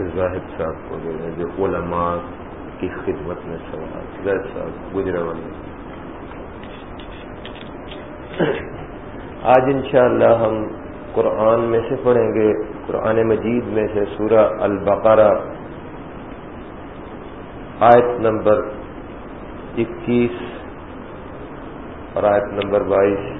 سے ایک زاہد صاحب کو دے دیں جو علماء کی خدمت میں سوال زید صاحب گجرا والے۔ آج انشاءاللہ ہم قرآن میں سے پڑھیں گے، قرآن مجید میں سے سورہ البقرہ، آیت نمبر اکیس اور آیت نمبر بائیس۔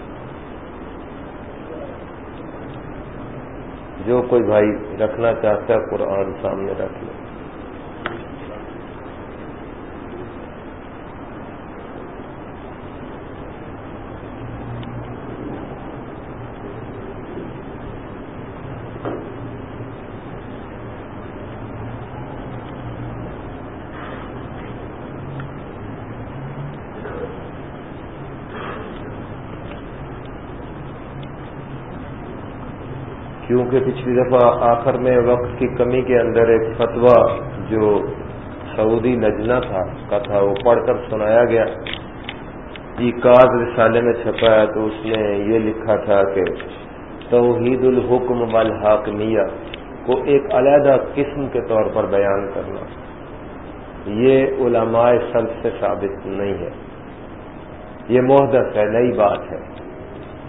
جو کوئی بھائی رکھنا چاہتا ہے قرآن سامنے رکھ لیں کیونکہ پچھلی دفعہ آخر میں وقت کی کمی کے اندر ایک فتویٰ جو سعودی لجنا تھا، کا تھا، وہ پڑھ کر سنایا گیا۔ جی، کاز رسالے میں چھپا ہے تو اس نے یہ لکھا تھا کہ توحید الحکم والحاکمیہ کو ایک علیحدہ قسم کے طور پر بیان کرنا۔ یہ علماء سلف سے ثابت نہیں ہے۔ یہ محدث ہے، نئی بات ہے۔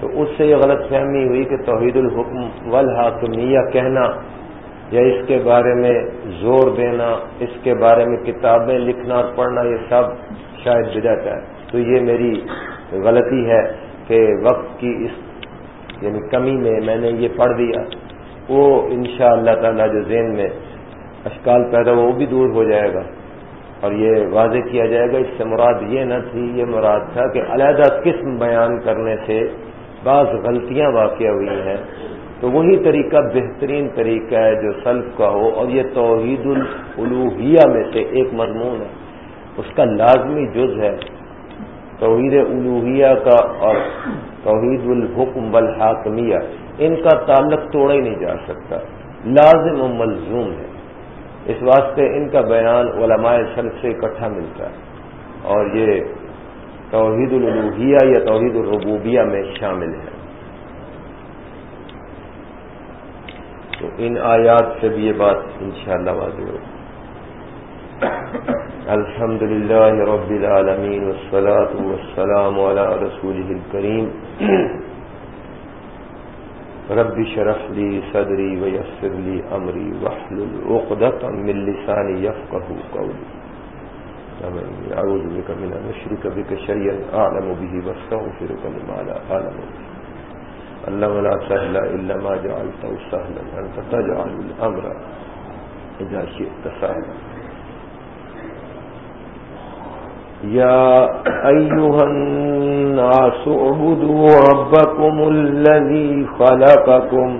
تو اس سے یہ غلط فہمی ہوئی کہ توحید الحکم والحاکمیہ کہنا یا اس کے بارے میں زور دینا، اس کے بارے میں کتابیں لکھنا اور پڑھنا، یہ سب شاید بدعت ہے۔ تو یہ میری غلطی ہے کہ وقت کی اس یعنی کمی میں میں نے یہ پڑھ دیا۔ وہ ان شاء اللہ تعالی جو ذہن میں اشکال پیدا وہ بھی دور ہو جائے گا۔ اور یہ واضح کیا جائے گا، اس سے مراد یہ نہ تھی، یہ مراد تھا کہ علیحدہ قسم بیان کرنے سے بعض غلطیاں واقع ہوئی ہیں۔ تو وہی طریقہ بہترین طریقہ ہے جو سلف کا ہو، اور یہ توحید الوحیہ میں سے ایک مضمون ہے۔ اس کا لازمی جز ہے توحید الوحیہ کا اور توحید الحکم بالحاکمیہ ان کا تعلق توڑا ہی نہیں جا سکتا، لازم و ملزوم ہے۔ اس واسطے ان کا بیان علماء سلف سے اکٹھا ملتا ہے۔ اور یہ توحید الوحیہ یا توحید الربوبیہ میں شامل ہے۔ تو ان آیات سے بھی یہ بات انشاءاللہ واضح ہو الحمد للہ رب العالمین والصلاة والسلام على رسوله الكريم رب شرح لی صدری ویسر لی امری وحلل عقدتا من لسانی یفقہ قولی أعوذ بك من أن أشرك بك شيئا أعلم به واستغفرك لما لا أعلم اللهم لا سهل إلا ما جعلته سهلا. أنت تجعل الأمر إذا شئت سهلا. يا أيها الناس اعبدوا ربكم الذي خلقكم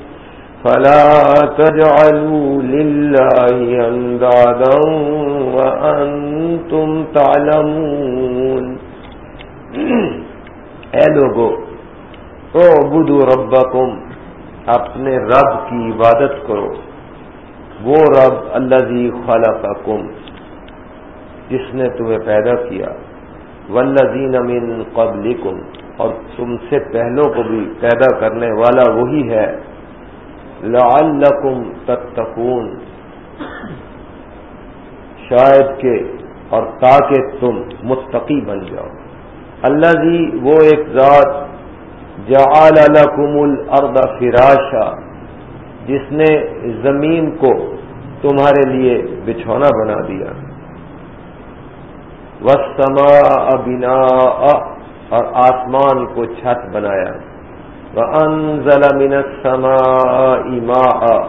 فلا تجعلوا لله اندادا وانتم تعلمون. اے لوگو او بدو ربکم، اپنے رب کی عبادت کرو۔ وہ رب الذي خلقکم، جس نے تمہیں پیدا کیا۔ والذین من قبلکم، اور تم سے پہلوں کو بھی پیدا کرنے والا وہی ہے۔ لعلکم تتقون۔ شاید کہ اور تاکہ تم متقی بن جاؤ۔ اللہ جی وہ ایک ذات جعل لکم الارض فراشا، جس نے زمین کو تمہارے لیے بچھونا بنا دیا۔ وسما بنا اور آسمان کو چھت بنایا۔ وَأَنزَلَ مِنَ السَّمَاءِ مَاءً،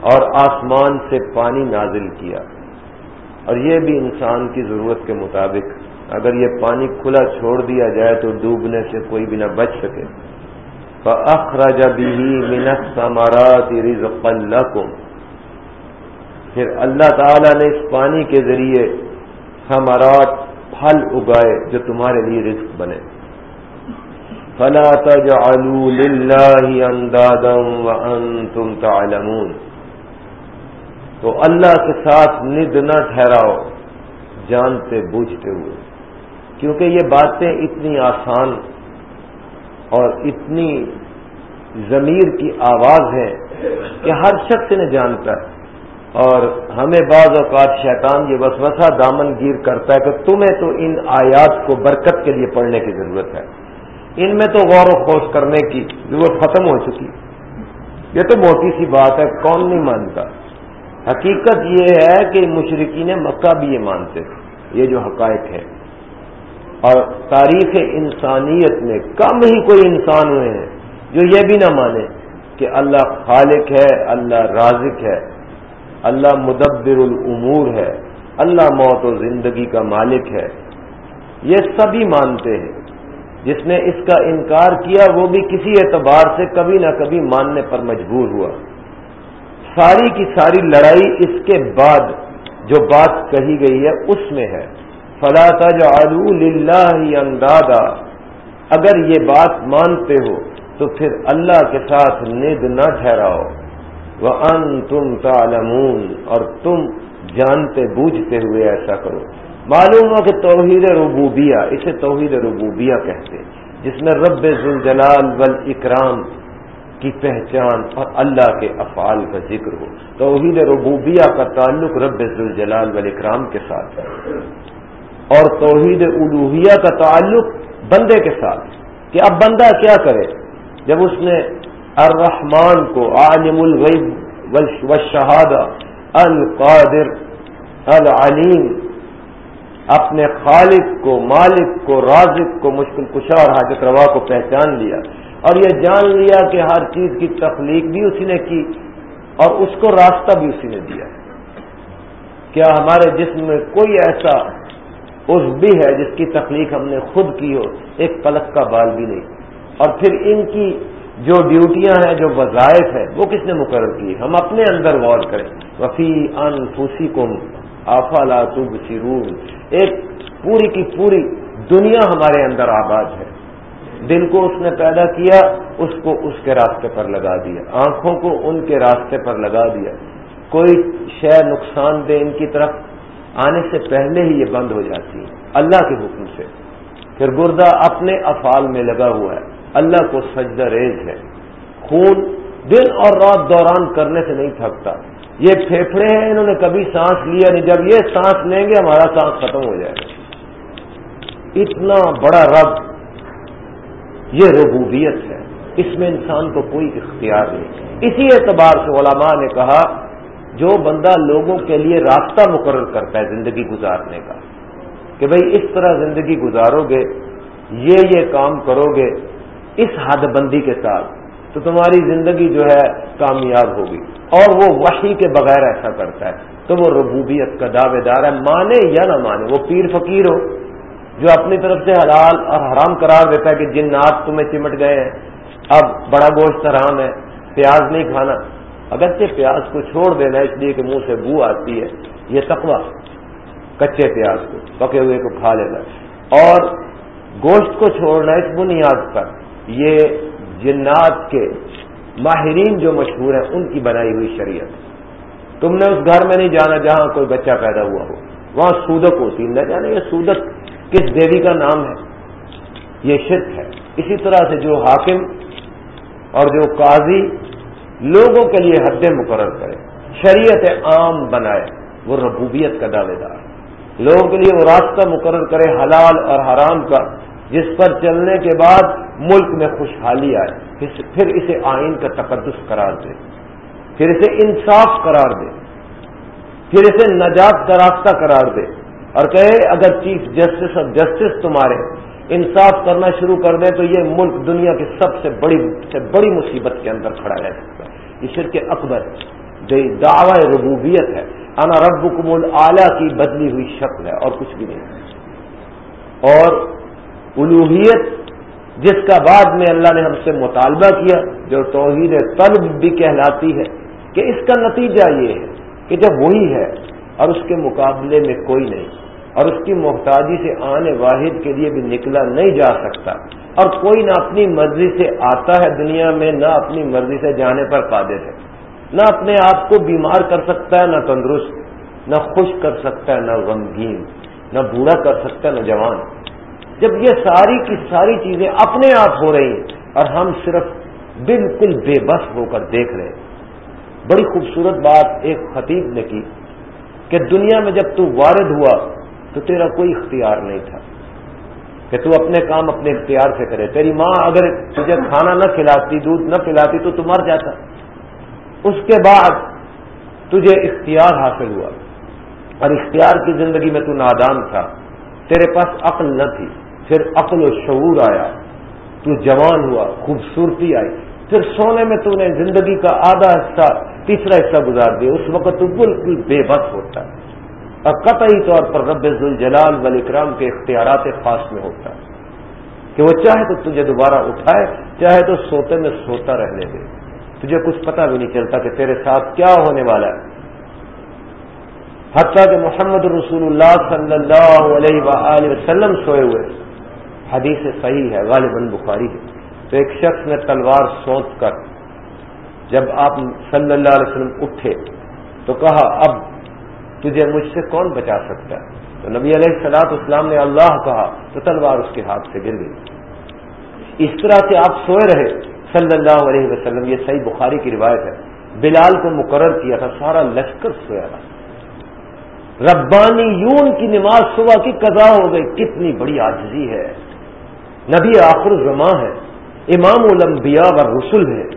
اور آسمان سے پانی نازل کیا۔ اور یہ بھی انسان کی ضرورت کے مطابق، اگر یہ پانی کھلا چھوڑ دیا جائے تو ڈوبنے سے کوئی بھی نہ بچ سکے۔ فَأَخْرَجَ بِهِ مِنَ الثَّمَرَاتِ رِزْقًا لَكُمْ۔ پھر اللہ تعالی نے اس پانی کے ذریعے ثمرات پھل اگائے جو تمہارے لیے رزق بنے۔ فلا تجعلوا لله اندادا وانتم تعلمون۔ تو اللہ کے ساتھ ند نہ ٹھہراؤ جانتے بوجھتے ہوئے۔ کیونکہ یہ باتیں اتنی آسان اور اتنی ضمیر کی آواز ہے کہ ہر شخص انہیں جانتا ہے۔ اور ہمیں بعض اوقات شیطان یہ وسوسہ دامن گیر کرتا ہے کہ تمہیں تو ان آیات کو برکت کے لیے پڑھنے کی ضرورت ہے۔ ان میں تو غور و خوش کرنے کی ضرورت ختم ہو چکی۔ یہ تو موٹی سی بات ہے، کون نہیں مانتا؟ حقیقت یہ ہے کہ مشرقین مکہ بھی یہ مانتے تھے۔ یہ جو حقائق ہے اور تاریخ انسانیت میں کم ہی کوئی انسان ہوئے ہیں جو یہ بھی نہ مانے کہ اللہ خالق ہے، اللہ رازق ہے، اللہ مدبر الامور ہے، اللہ موت و زندگی کا مالک ہے۔ یہ سبھی مانتے ہیں۔ جس نے اس کا انکار کیا وہ بھی کسی اعتبار سے کبھی نہ کبھی ماننے پر مجبور ہوا۔ ساری کی ساری لڑائی اس کے بعد جو بات کہی گئی ہے اس میں ہے۔ فلا تجعلوا للہ اندادا اگر یہ بات مانتے ہو تو پھر اللہ کے ساتھ ند نہ ٹھہراؤ۔ وہ ان تم اور تم جانتے بوجھتے ہوئے ایسا کرو۔ معلوم ہو کہ توحید ربوبیہ اسے توحید ربوبیہ کہتے جس میں رب ذوالجلال والاکرام کی پہچان اور اللہ کے افعال کا ذکر ہو۔ توحید ربوبیہ کا تعلق رب ذوالجلال والاکرام کے ساتھ ہے۔ اور توحید الوحیہ کا تعلق بندے کے ساتھ کہ اب بندہ کیا کرے؟ جب اس نے الرحمان کو عالم الغیب والشہادہ القادر العلیم اپنے خالق کو، مالک کو، رازق کو، مشکل کشا اور حاجت روا کو پہچان لیا اور یہ جان لیا کہ ہر چیز کی تخلیق بھی اسی نے کی اور اس کو راستہ بھی اسی نے دیا۔ کیا ہمارے جسم میں کوئی ایسا اس بھی ہے جس کی تخلیق ہم نے خود کی ہو؟ ایک پلک کا بال بھی نہیں۔ اور پھر ان کی جو ڈیوٹیاں ہیں، جو وظائف ہیں، وہ کس نے مقرر کی؟ ہم اپنے اندر غور کریں۔ وفی ان خوشی کم آفا تب سرون ایک پوری کی پوری دنیا ہمارے اندر آباد ہے۔ دل کو اس نے پیدا کیا، اس کو اس کے راستے پر لگا دیا۔ آنکھوں کو ان کے راستے پر لگا دیا۔ کوئی شے نقصان دہ ان کی طرف آنے سے پہلے ہی یہ بند ہو جاتی ہے۔ اللہ کے حکم سے۔ پھر گردہ اپنے افعال میں لگا ہوا ہے۔ اللہ کو سجدہ ریز ہے۔ خون دن اور رات دوران کرنے سے نہیں تھکتا۔ یہ پھیپڑے ہیں، انہوں نے کبھی سانس لیا نہیں۔ جب یہ سانس لیں گے، ہمارا سانس ختم ہو جائے گا۔ اتنا بڑا رب، یہ ربوبیت ہے۔ اس میں انسان کو کوئی اختیار نہیں۔ اسی اعتبار سے علماء نے کہا، جو بندہ لوگوں کے لیے راستہ مقرر کرتا ہے زندگی گزارنے کا، کہ بھائی اس طرح زندگی گزارو گے، یہ یہ کام کرو گے، اس حد بندی کے ساتھ تو تمہاری زندگی جو ہے کامیاب ہوگی۔ اور وہ وحی کے بغیر ایسا کرتا ہے۔ تو وہ ربوبیت کا دعوے دار ہے، مانے یا نہ مانے، وہ پیر فقیر ہو، جو اپنی طرف سے حلال اور حرام قرار دیتا ہے کہ جن تمہیں چمٹ گئے ہیں، اب بڑا گوشت حرام ہے، پیاز نہیں کھانا۔ اگرچہ پیاز کو چھوڑ دینا اس لیے کہ منہ سے بو آتی ہے، یہ تقوی، کچے پیاز کو، پکے ہوئے کو کھا لینا۔ اور گوشت کو چھوڑنا اس بنیاد پر، یہ جنات کے ماہرین جو مشہور ہیں، ان کی بنائی ہوئی شریعت۔ تم نے اس گھر میں نہیں جانا جہاں کوئی بچہ پیدا ہوا ہو۔ وہاں سودک ہوتی۔ نہ جانے یہ سودک کس دیوی کا نام ہے۔ یہ شرک ہے۔ اسی طرح سے جو حاکم اور جو قاضی لوگوں کے لیے حدیں مقرر کرے، شریعت عام بنائے، وہ ربوبیت کا دعوے دار۔ لوگوں کے لیے وہ راستہ مقرر کرے، حلال اور حرام کا جس پر چلنے کے بعد ملک میں خوشحالی آئے، پھر اسے آئین کا تقدس قرار دے، پھر اسے انصاف قرار دے، پھر اسے نجات کا راستہ قرار دے۔ اور کہے، اگر چیف جسٹس اور جسٹس تمہارے انصاف کرنا شروع کر دیں تو یہ ملک دنیا کی سب سے بڑی سے بڑی مصیبت کے اندر کھڑا رہ سکتا ہے۔ یہ شرک اکبر دعوی ربوبیت ہے۔ انا رب کمول اعلیٰ کی بدلی ہوئی شکل ہے اور کچھ بھی نہیں۔ اور الوحیت، جس کا بعد میں اللہ نے ہم سے مطالبہ کیا، جو توحید طلب بھی کہلاتی ہے، کہ اس کا نتیجہ یہ ہے کہ جب وہی ہے اور اس کے مقابلے میں کوئی نہیں، اور اس کی محتاجی سے آنے واحد کے لیے بھی نکلا نہیں جا سکتا، اور کوئی نہ اپنی مرضی سے آتا ہے دنیا میں، نہ اپنی مرضی سے جانے پر قادر ہے۔ نہ اپنے آپ کو بیمار کر سکتا ہے، نہ تندرست، نہ خوش کر سکتا ہے، نہ غمگین، نہ بوڑھا کر سکتا ہے، نہ جوان۔ جب یہ ساری کی ساری چیزیں اپنے آپ ہو رہی ہیں اور ہم صرف بالکل بے بس ہو کر دیکھ رہے ہیں۔ بڑی خوبصورت بات ایک خطیب نے کی کہ دنیا میں جب تو وارد ہوا تو تیرا کوئی اختیار نہیں تھا، کہ تو اپنے کام اپنے اختیار سے کرے۔ تیری ماں اگر تجھے کھانا نہ کھلاتی، دودھ نہ پلاتی تو تو مر جاتا۔ اس کے بعد تجھے اختیار حاصل ہوا اور اختیار کی زندگی میں تو نادان تھا، تیرے پاس عقل نہ تھی۔ پھر عقل و شعور آیا، تو جوان ہوا، خوبصورتی آئی۔ پھر سونے میں تو نے زندگی کا آدھا حصہ، تیسرا حصہ گزار دیا۔ اس وقت تو بالکل بے بس ہوتا۔ ہے اور قطعی طور پر رب الجلال والاکرام کے اختیارات خاص میں ہوتا۔ ہے کہ وہ چاہے تو تجھے دوبارہ اٹھائے، چاہے تو سوتے میں سوتا رہنے دے۔ تجھے کچھ پتہ بھی نہیں چلتا کہ تیرے ساتھ کیا ہونے والا ہے۔ حتیٰ کہ محمد رسول اللہ صلی اللہ علیہ وآلہ وسلم سوئے ہوئے۔ حدیث صحیح ہے، غالباً بخاری ہے۔ تو ایک شخص نے تلوار سونچ کر، جب آپ صلی اللہ علیہ وسلم اٹھے تو کہا، اب تجھے مجھ سے کون بچا سکتا ہے؟ تو نبی علیہ السلاط اسلام نے اللہ کہا، تو تلوار اس کے ہاتھ سے گر گئی۔ اس طرح سے آپ سوئے رہے۔ صلی اللہ علیہ وسلم، یہ صحیح بخاری کی روایت ہے۔ بلال کو مقرر کیا تھا، سارا لشکر سویا رہا ربانی یون کی نماز صبح کی قضا ہو گئی۔ کتنی بڑی آجزی ہے۔ نبی آخر زماں ہے، امام الانبیاء و رسول ہے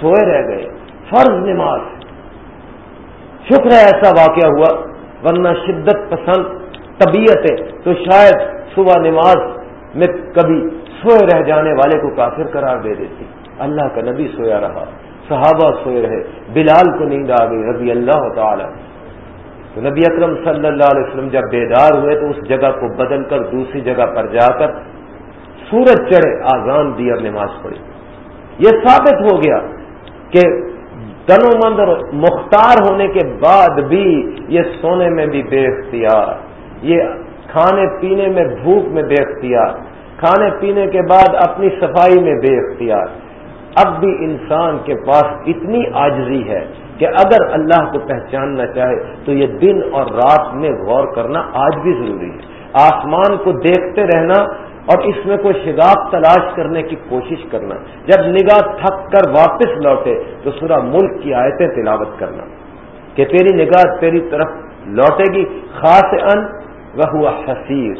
سوئے رہ گئے، فرض نماز شکر ہے ایسا واقعہ ہوا، ورنہ شدت پسند طبیعت ہے تو شاید صبح نماز میں کبھی سوئے رہ جانے والے کو کافر قرار دے دیتی۔ اللہ کا نبی سویا رہا، صحابہ سوئے رہے، بلال کو نیند آ گئی، رضی اللہ تعالی۔ تو نبی اکرم صلی اللہ علیہ وسلم جب بیدار ہوئے تو اس جگہ کو بدل کر دوسری جگہ پر جا کر سورج چڑھے آزان دی اور نماز پڑھی۔ یہ ثابت ہو گیا کہ تن مند مختار ہونے کے بعد بھی یہ سونے میں بھی بے اختیار، یہ کھانے پینے میں بھوک میں بے اختیار، کھانے پینے کے بعد اپنی صفائی میں بے اختیار۔ اب بھی انسان کے پاس اتنی آجزی ہے کہ اگر اللہ کو پہچاننا چاہے تو یہ دن اور رات میں غور کرنا آج بھی ضروری ہے۔ آسمان کو دیکھتے رہنا اور اس میں کوئی شگاف تلاش کرنے کی کوشش کرنا، جب نگاہ تھک کر واپس لوٹے تو سورا ملک کی آیتیں تلاوت کرنا۔ کہ تیری نگاہ تیری طرف لوٹے گی خاص ان وہ ہوا حسیر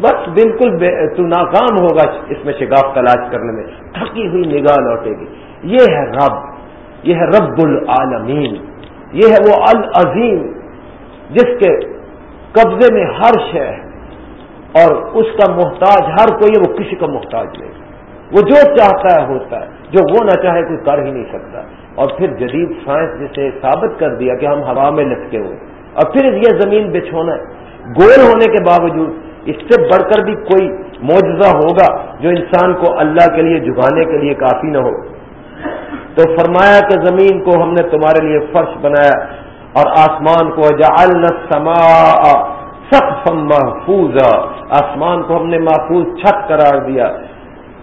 بس بالکل تو ناکام ہوگا اس میں شگاف تلاش کرنے میں۔ تھکی ہوئی نگاہ لوٹے گی۔ یہ ہے رب، یہ ہے رب العالمین۔ یہ ہے وہ العظیم، جس کے قبضے میں ہر شے ہے۔ اور اس کا محتاج ہر کوئی، وہ کسی کا محتاج نہیں۔ وہ جو چاہتا ہے ہوتا ہے، جو وہ نہ چاہے کوئی کر ہی نہیں سکتا۔ اور پھر جدید سائنس جسے ثابت کر دیا کہ ہم ہوا میں لٹکے ہوئے۔ اور پھر یہ زمین بچھونا ہے۔ گول ہونے کے باوجود اس سے بڑھ کر بھی کوئی معجزہ ہوگا جو انسان کو اللہ کے لیے جھگانے کے لیے کافی نہ ہو۔ تو فرمایا کہ زمین کو ہم نے تمہارے لیے فرش بنایا اور آسمان کو جعلنا السماء۔ سخت محفوظ آسمان کو ہم نے محفوظ چھت قرار دیا۔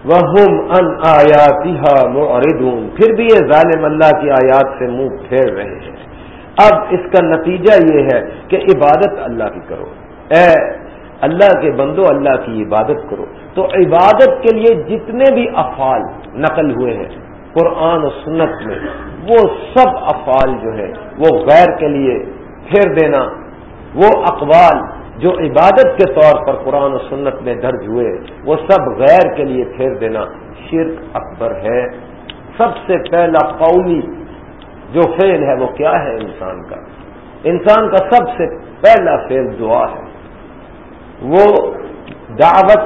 وہ ان آیاتی پھر بھی یہ ظالم اللہ کی آیات سے منہ پھیر رہے ہیں۔ اب اس کا نتیجہ یہ ہے کہ عبادت اللہ کی کرو۔ اے اللہ کے بندو، اللہ کی عبادت کرو۔ تو عبادت کے لیے جتنے بھی افعال نقل ہوئے ہیں، قرآن و سنت میں، وہ سب افعال جو ہے وہ غیر کے لیے پھیر دینا، وہ اقوال جو عبادت کے طور پر قرآن و سنت میں درج ہوئے، وہ سب غیر کے لیے پھیر دینا شرک اکبر ہے۔ سب سے پہلا قولی جو فعل ہے وہ کیا ہے؟ انسان کا۔ انسان کا سب سے پہلا فعل دعا ہے۔ وہ دعوت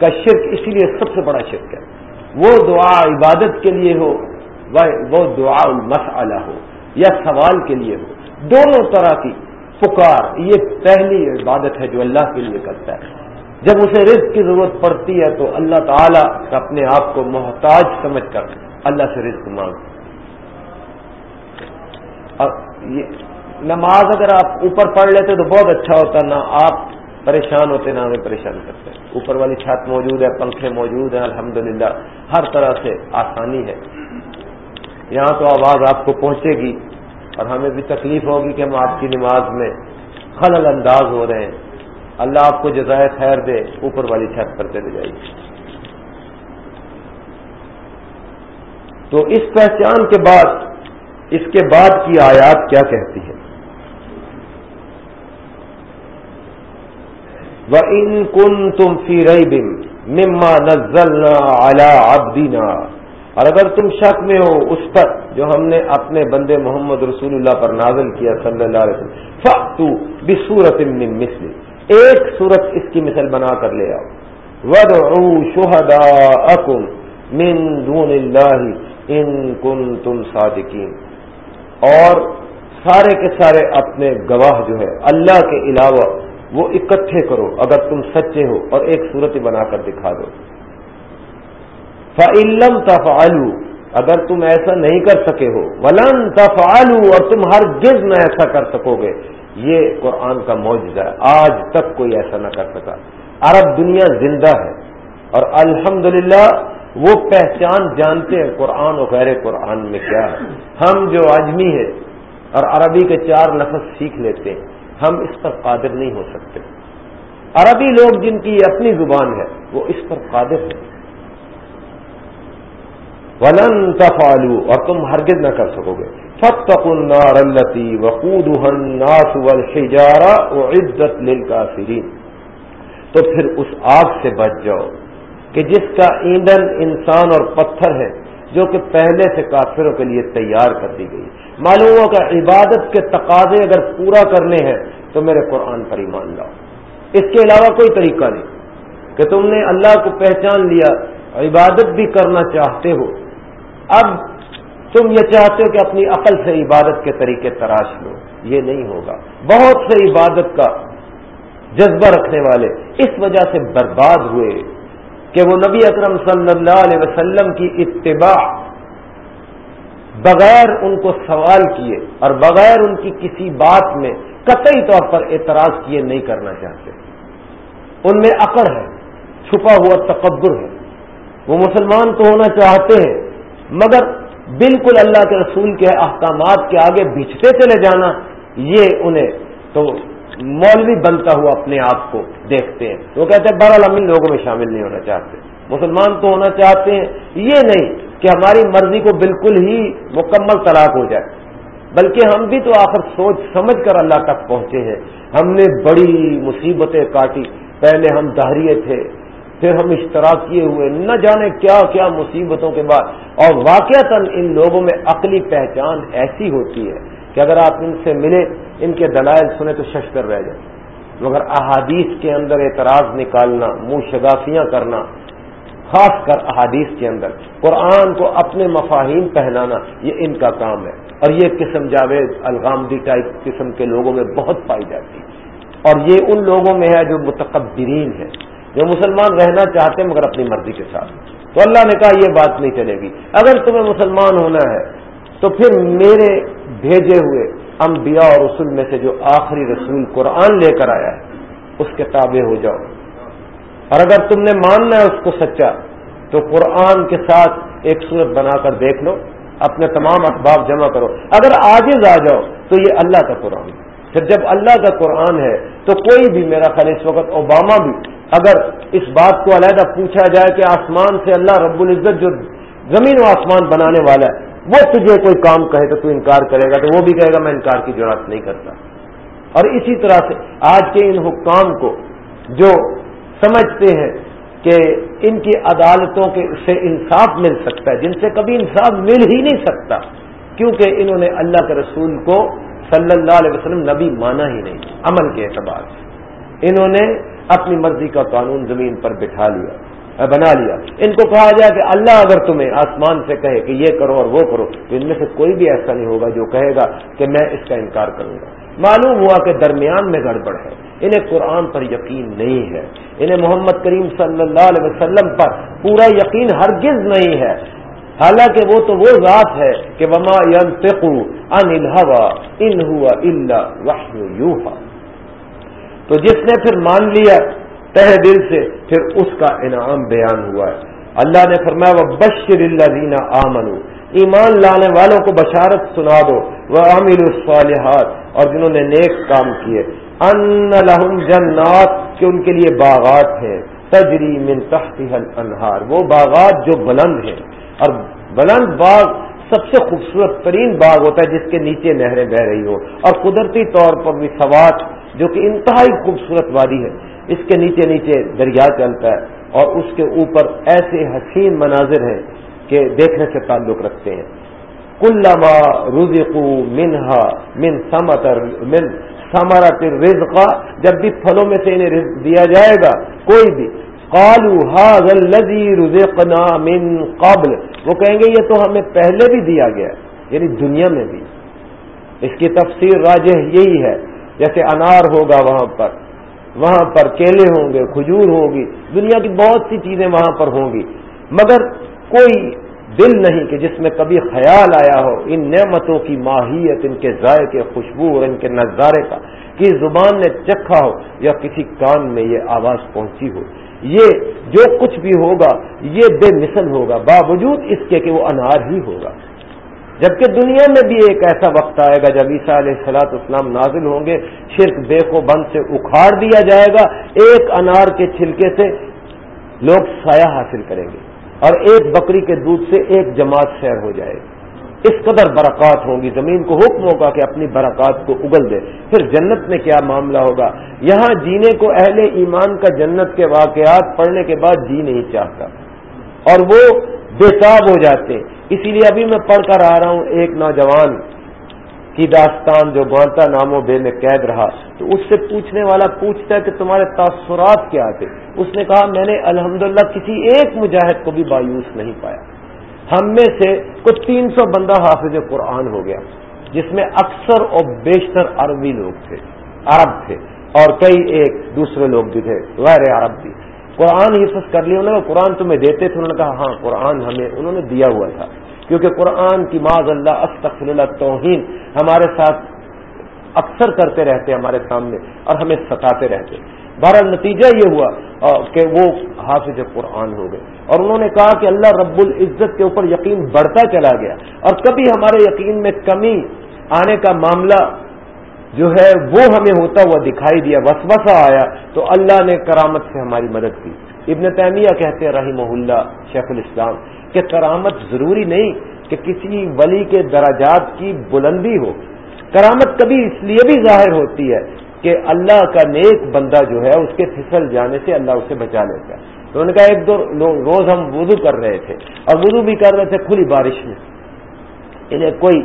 کا شرک اسی لیے سب سے بڑا شرک ہے۔ وہ دعا عبادت کے لیے ہو، وہ دعا المسلہ ہو یا سوال کے لیے ہو۔ دونوں طرح کی پکار، یہ پہلی عبادت ہے جو اللہ کے لیے کرتا ہے۔ جب اسے رزق کی ضرورت پڑتی ہے تو اللہ تعالیٰ اپنے آپ کو محتاج سمجھ کر اللہ سے رزق مانگ اور یہ نماز اگر آپ اوپر پڑھ لیتے تو بہت اچھا ہوتا، نہ آپ پریشان ہوتے نہ ہمیں پریشان کرتے۔ اوپر والی چھت موجود ہے، پنکھے موجود ہیں، الحمدللہ ہر طرح سے آسانی ہے۔ یہاں تو آواز آپ کو پہنچے گی۔ اور ہمیں بھی تکلیف ہوگی کہ ہم آپ کی نماز میں خلل انداز ہو رہے ہیں۔ اللہ آپ کو جزائے خیر دے، اوپر والی چھت پر چلے جائے گی۔ تو اس پہچان کے بعد، اس کے بعد کی آیات کیا کہتی ہے وہ ان کن تم فی رئی بن مما نزلنا اعلی آبدینا اور اگر تم شک میں ہو اس پر جو ہم نے اپنے بندے محمد رسول اللہ پر نازل کیا صلی اللہ علیہ وسلم فاتو بصورت من مثل ایک صورت اس کی مثل بنا کر لے آؤ۔ ودعو شہداءکم من دون اللہ ان کنتم صادقین اور سارے کے سارے اپنے گواہ جو ہے، اللہ کے علاوہ وہ اکٹھے کرو، اگر تم سچے ہو اور ایک صورت بنا کر دکھا دو۔ فعلم تفعلو اگر تم ایسا نہیں کر سکے ہو، ولن تفعلو اور تم ہر جز نہ ایسا کر سکو گے یہ قرآن کا معجزہ ہے، آج تک کوئی ایسا نہ کر سکا۔ عرب دنیا زندہ ہے، اور الحمدللہ، وہ پہچان جانتے ہیں قرآن و غیر قرآن میں کیا ہے۔ ہم جو آجمی ہے اور عربی کے چار لفظ سیکھ لیتے ہیں، ہم اس پر قادر نہیں ہو سکتے۔ عربی لوگ جن کی اپنی زبان ہے، وہ اس پر قادر ہیں۔ ولن تفالو اور تم ہرگز نہ کر سکو گے۔ فتق النار التي وقودها الناس والحجارة وعدت للكافرين۔ تو پھر اس آگ سے بچ جاؤ کہ جس کا ایندھن انسان اور پتھر ہے، جو کہ پہلے سے کافروں کے لیے تیار کر دی گئی۔ معلوم ہو کہ عبادت کے تقاضے اگر پورا کرنے ہیں، تو میرے قرآن پر ایمان لاؤ۔ اس کے علاوہ کوئی طریقہ نہیں کہ تم نے اللہ کو پہچان لیا، عبادت بھی کرنا چاہتے ہو اب تم یہ چاہتے ہو کہ اپنی عقل سے عبادت کے طریقے تراش لو، یہ نہیں ہوگا۔ بہت سے عبادت کا جذبہ رکھنے والے اس وجہ سے برباد ہوئے کہ وہ نبی اکرم صلی اللہ علیہ وسلم کی اتباع بغیر ان کو سوال کیے اور بغیر ان کی کسی بات میں قطعی طور پر اعتراض کیے نہیں کرنا چاہتے۔ ان میں عقل ہے، چھپا ہوا تقبر ہے۔ وہ مسلمان تو ہونا چاہتے ہیں مگر بالکل اللہ کے رسول کے احکامات کے آگے بچھتے چلے جانا، یہ انہیں تو مولوی بنتا ہوا اپنے آپ کو دیکھتے ہیں۔ وہ کہتے ہیں، بہرحال ہم ان لوگوں میں شامل نہیں ہونا چاہتے۔ مسلمان تو ہونا چاہتے ہیں۔ یہ نہیں کہ ہماری مرضی کو بالکل ہی مکمل طلاق ہو جائے۔ بلکہ ہم بھی تو آخر سوچ سمجھ کر اللہ تک پہنچے ہیں۔ ہم نے بڑی مصیبتیں کاٹی۔ پہلے ہم دہریے تھے۔ پھر ہم اشتراک کیے ہوئے نہ جانے کیا کیا مصیبتوں کے بعد۔ اور واقعتا ان لوگوں میں عقلی پہچان ایسی ہوتی ہے کہ اگر آپ ان سے ملے ان کے دلائل سنے تو شش کر رہ جائیں۔ مگر احادیث کے اندر اعتراض نکالنا، منہ شگافیاں کرنا، خاص کر احادیث کے اندر، قرآن کو اپنے مفاہیم پہنانا، یہ ان کا کام ہے۔ اور یہ قسم جاوید الغامدی ٹائپ قسم کے لوگوں میں بہت پائی جاتی ہے۔ اور یہ ان لوگوں میں ہے جو متقبرین ہے جو مسلمان رہنا چاہتے ہیں مگر اپنی مرضی کے ساتھ۔ تو اللہ نے کہا، یہ بات نہیں چلے گی۔ اگر تمہیں مسلمان ہونا ہے، تو پھر میرے بھیجے ہوئے انبیاء اور رسول میں سے جو آخری رسول قرآن لے کر آیا ہے، اس کے تابع ہو جاؤ۔ اور اگر تم نے ماننا ہے اس کو سچا، تو قرآن کے ساتھ ایک صورت بنا کر دیکھ لو، اپنے تمام اخباب جمع کرو۔ اگر آجز آ جاؤ، تو یہ اللہ کا قرآن پھر جب اللہ کا قرآن ہے تو کوئی بھی میرا خیال اس وقت اوباما بھی اگر اس بات کو علیحدہ پوچھا جائے کہ آسمان سے اللہ رب العزت جو زمین و آسمان بنانے والا ہے، وہ تجھے کوئی کام کہے تو تو انکار کرے گا، تو وہ بھی کہے گا، میں انکار کی ضرورت نہیں کرتا۔ اور اسی طرح سے آج کے ان حکام کو جو سمجھتے ہیں کہ ان کی عدالتوں کے سے انصاف مل سکتا ہے، جن سے کبھی انصاف مل ہی نہیں سکتا، کیونکہ انہوں نے اللہ کے رسول کو صلی اللہ علیہ وسلم نبی مانا ہی نہیں، عمل کے اعتبار سے۔ انہوں نے اپنی مرضی کا قانون زمین پر بٹھا لیا، بنا لیا۔ ان کو کہا جائے کہ اللہ اگر تمہیں آسمان سے کہے کہ یہ کرو اور وہ کرو، تو ان میں سے کوئی بھی ایسا نہیں ہوگا جو کہے گا کہ میں اس کا انکار کروں گا۔ معلوم ہوا کہ درمیان میں گڑبڑ ہے۔ انہیں قرآن پر یقین نہیں ہے۔ انہیں محمد کریم صلی اللہ علیہ وسلم پر پورا یقین ہرگز نہیں ہے۔ حالانکہ وہ تو وہ ذات ہے کہ وما ان الحوا ان ہوا اللہ وحی تو جس نے پھر مان لیا تہ دل سے، پھر اس کا انعام بیان ہوا ہے۔ اللہ نے فرمایا وہ بشر اللہ دینا آمن ایمان لانے والوں کو بشارت سنا دو۔ وہ عامر الصالحات۔ اور جنہوں نے نیک کام کیے۔ ان لہم جنات، کہ ان کے لیے باغات ہیں۔ تجری من تحت انہار وہ باغات جو بلند ہیں۔ اور بلند باغ سب سے خوبصورت ترین باغ ہوتا ہے جس کے نیچے نہریں بہ رہی ہو اور قدرتی طور پر بھی سوات جو کہ انتہائی خوبصورت وادی ہے۔ اس کے نیچے نیچے دریا چلتا ہے اور اس کے اوپر ایسے حسین مناظر ہیں کہ دیکھنے سے تعلق رکھتے ہیں۔ کلما رزقو منہا من سمتر من سمرت رزقا جب بھی پھلوں میں سے انہیں رزق دیا جائے گا، کوئی بھی قالو هذا الذي رزقنا من قبل۔ وہ کہیں گے، یہ تو ہمیں پہلے بھی دیا گیا یعنی دنیا میں بھی۔ اس کی تفسیر راجہ یہی ہے، جیسے انار ہوگا وہاں پر۔ وہاں پر کیلے ہوں گے، کھجور ہوگی۔ دنیا کی بہت سی چیزیں وہاں پر ہوں گی۔ مگر کوئی دل نہیں کہ جس میں کبھی خیال آیا ہو، ان نعمتوں کی ماہیت، ان کے ذائقے خوشبو اور ان کے نظارے کا کہ زبان نے چکھا ہو یا کسی کان میں یہ آواز پہنچی ہو۔ یہ جو کچھ بھی ہوگا، یہ بے مثل ہوگا، باوجود اس کے کہ وہ انار ہی ہوگا۔ جبکہ دنیا میں بھی ایک ایسا وقت آئے گا جب عیسیٰ علیہ السلاط اسلام نازل ہوں گے، شرک دیکھ و بند سے اکھاڑ دیا جائے گا، ایک انار کے چھلکے سے لوگ سایہ حاصل کریں گے اور ایک بکری کے دودھ سے ایک جماعت شہر ہو جائے گی۔ اس قدر برکات ہوں گی زمین کو حکم ہوگا کہ اپنی برکات کو اگل دے۔ پھر جنت میں کیا معاملہ ہوگا؟ یہاں جینے کو اہل ایمان کا جنت کے واقعات پڑھنے کے بعد جی نہیں چاہتا۔ اور وہ بےتاب ہو جاتے۔ اسی لیے ابھی میں پڑھ کر آ رہا ہوں، ایک نوجوان کی داستان جو گونتا ناموں بے میں قید رہا۔ تو اس سے پوچھنے والا پوچھتا ہے کہ تمہارے تاثرات کیا تھے؟ اس نے کہا، میں نے الحمدللہ کسی ایک مجاہد کو بھی مایوس نہیں پایا۔ ہم میں سے کچھ تین سو بندہ حافظ قرآن ہو گیا، جس میں اکثر اور بیشتر عربی لوگ تھے، عرب تھے، اور کئی ایک دوسرے لوگ بھی تھے، غیر عرب بھی۔ قرآن حفظ کر لیا انہوں نے، قرآن تمہیں دیتے تھے، انہوں نے کہا ہاں قرآن ہمیں، انہوں نے دیا ہوا تھا۔ کیونکہ قرآن کی معذ اللہ استخر اللہ، توہین ہمارے ساتھ اکثر کرتے رہتے، ہمارے سامنے، اور ہمیں ستاتے رہتے۔ بہرحال نتیجہ یہ ہوا کہ وہ حافظ قرآن ہو گئے۔ اور انہوں نے کہا کہ اللہ رب العزت کے اوپر یقین بڑھتا چلا گیا۔ اور کبھی ہمارے یقین میں کمی آنے کا معاملہ جو ہے، وہ ہمیں ہوتا ہوا دکھائی دیا، وسوسہ آیا۔ تو اللہ نے کرامت سے ہماری مدد کی۔ ابن تیمیہ کہتے ہیں رحیم اللہ، شیخ الاسلام، کہ کرامت ضروری نہیں کہ کسی ولی کے دراجات کی بلندی ہو۔ کرامت کبھی اس لیے بھی ظاہر ہوتی ہے کہ اللہ کا نیک بندہ جو ہے اس کے پھسل جانے سے اللہ اسے بچا لیتا ہے۔ تو ان کا ایک دو روز ہم وضو کر رہے تھے اور وضو بھی کر رہے تھے کھلی بارش میں۔ انہیں کوئی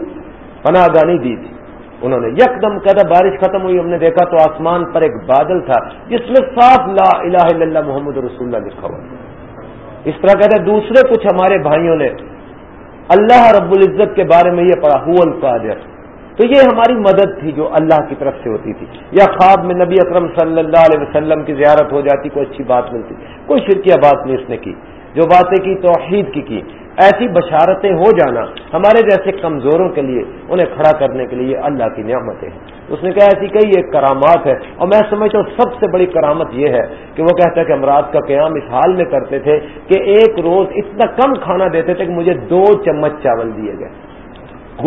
پناہ گاہ دی تھی۔ انہوں نے یک دم کہتا بارش ختم ہوئی۔ ہم نے دیکھا تو آسمان پر ایک بادل تھا، جس میں صاف لا الہ الا اللہ محمد رسول اللہ لکھا ہوا اس طرح کہتے دوسرے کچھ ہمارے بھائیوں نے اللہ رب العزت کے بارے میں یہ پڑھا، ہو القادر۔ تو یہ ہماری مدد تھی جو اللہ کی طرف سے ہوتی تھی۔ یا خواب میں نبی اکرم صلی اللہ علیہ وسلم کی زیارت ہو جاتی، کوئی اچھی بات ملتی۔ کوئی شرکیہ بات نہیں اس نے کی۔ جو باتیں کی، توحید کی کی۔ ایسی بشارتیں ہو جانا ہمارے جیسے کمزوروں کے لیے، انہیں کھڑا کرنے کے لیے اللہ کی نعمتیں ہیں۔ اس نے کہا، ایسی کئی ایک کرامات ہے اور میں سمجھتا ہوں سب سے بڑی کرامت یہ ہے کہ وہ کہتا ہے کہ ہم رات کا قیام اس حال میں کرتے تھے کہ ایک روز اتنا کم کھانا دیتے تھے کہ مجھے دو چمچ چاول دیے گئے۔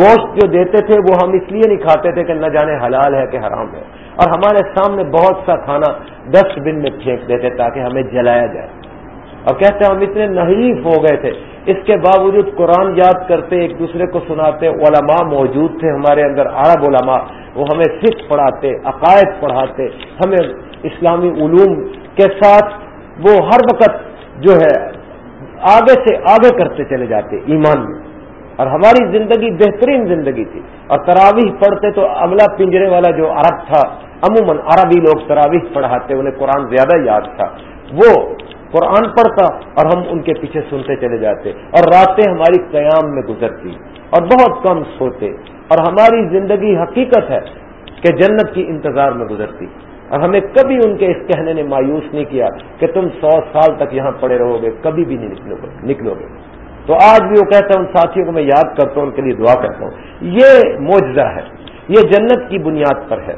گوشت جو دیتے تھے وہ ہم اس لیے نہیں کھاتے تھے کہ نہ جانے حلال ہے کہ حرام ہے۔ اور ہمارے سامنے بہت سا کھانا ڈسٹ بن میں پھینک دیتے تاکہ ہمیں جلایا جائے۔ اور کہتے ہیں ہم اتنے نحیف ہو گئے تھے۔ اس کے باوجود قرآن یاد کرتے، ایک دوسرے کو سناتے، علماء موجود تھے ہمارے اندر، عرب علماء۔ وہ ہمیں سکھ پڑھاتے، عقائد پڑھاتے، ہمیں اسلامی علوم کے ساتھ وہ ہر وقت جو ہے آگے سے آگے کرتے چلے جاتے ایمان میں۔ اور ہماری زندگی بہترین زندگی تھی اور تراویح پڑھتے تو اگلا پنجرے والا جو عرب تھا، عموماً عربی لوگ تراویح پڑھاتے، انہیں قرآن زیادہ یاد تھا۔ وہ قرآن پڑھتا اور ہم ان کے پیچھے سنتے چلے جاتے اور راتیں ہماری قیام میں گزرتی اور بہت کم سوتے اور ہماری زندگی حقیقت ہے کہ جنت کی انتظار میں گزرتی۔ اور ہمیں کبھی ان کے اس کہنے نے مایوس نہیں کیا کہ تم سو سال تک یہاں پڑے رہو گے، کبھی بھی نہیں نکلو گے نکلو گے۔ تو آج بھی وہ کہتا ہے، ان ساتھیوں کو میں یاد کرتا ہوں، ان کے لیے دعا کرتا ہوں۔ یہ معجزہ ہے۔ یہ جنت کی بنیاد پر ہے۔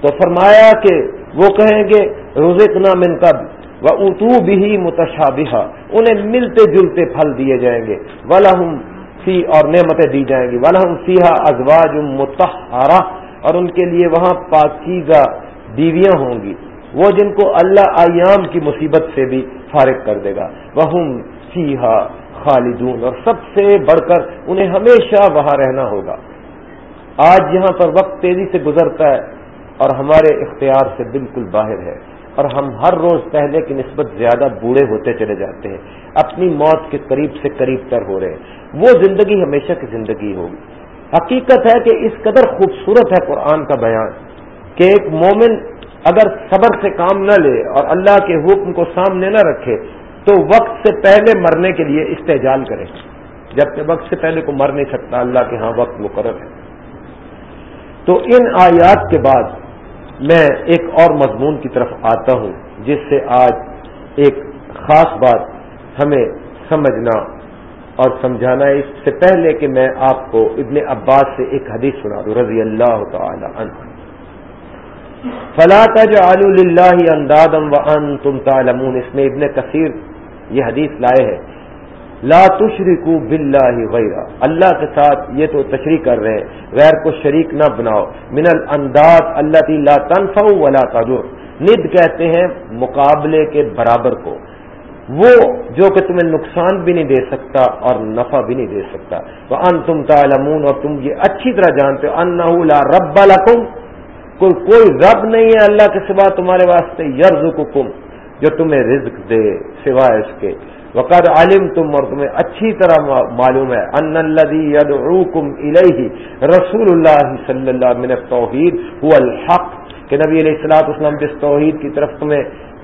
تو فرمایا کہ وہ کہیں گے روزنا من کب وہ اتو بھی متشابہ انہیں ملتے جلتے پھل دیے جائیں گے۔ ولہم فی، اور نعمتیں دی جائیں گی۔ ولہم فیحا ازواج متحرہ اور ان کے لیے وہاں پاکیزہ بیویاں ہوں گی۔ وہ جن کو اللہ ایام کی مصیبت سے بھی فارغ کر دے گا۔ وہ سیاح خالدون، اور سب سے بڑھ کر انہیں ہمیشہ وہاں رہنا ہوگا۔ آج یہاں پر وقت تیزی سے گزرتا ہے اور ہمارے اختیار سے بالکل باہر ہے، اور ہم ہر روز پہلے کی نسبت زیادہ بوڑھے ہوتے چلے جاتے ہیں، اپنی موت کے قریب سے قریب تر ہو رہے ہیں۔ وہ زندگی ہمیشہ کی زندگی ہوگی۔ حقیقت ہے کہ اس قدر خوبصورت ہے قرآن کا بیان کہ ایک مومن اگر صبر سے کام نہ لے اور اللہ کے حکم کو سامنے نہ رکھے تو وقت سے پہلے مرنے کے لیے استحجال کرے جبکہ وقت سے پہلے کو مر نہیں سکتا، اللہ کے ہاں وقت مقرر ہے۔ تو ان آیات کے بعد میں ایک اور مضمون کی طرف آتا ہوں، جس سے آج ایک خاص بات ہمیں سمجھنا اور سمجھانا ہے۔ اس سے پہلے کہ میں آپ کو ابن عباس سے ایک حدیث سنا دوں، رضی اللہ تعالی عنہ۔ فلا تجعلوا للہ اندادم وانتم تعلمون۔ اس میں ابن کثیر یہ حدیث لائے ہے لا تشرکو باللہ غیرہ۔ اللہ کے ساتھ یہ تو تشریح کر رہے ہیں۔ غیر کو شریک نہ بناؤ۔ من الانداز اللہ لا تنفع ولا تضر۔ ند کہتے ہیں مقابلے کے برابر کو۔ وہ جو کہ تمہیں نقصان بھی نہیں دے سکتا اور نفع بھی نہیں دے سکتا۔ تو ان تم تعلمون اور تم یہ اچھی طرح جانتے ہو۔ ان لا رب لکم۔ کوئی کوئی رب نہیں ہے اللہ کے سوا تمہارے واسطے۔ یرز کم جو تمہیں رزق دے سوائے اس کے۔ وقت عالم تم اور تمہیں اچھی طرح معلوم ہے۔ ان الدی رسول اللہ صلی اللہ من توحید هو الحق کہ نبی علیہ السلاط اسلام جس توحید کی طرف تمہیں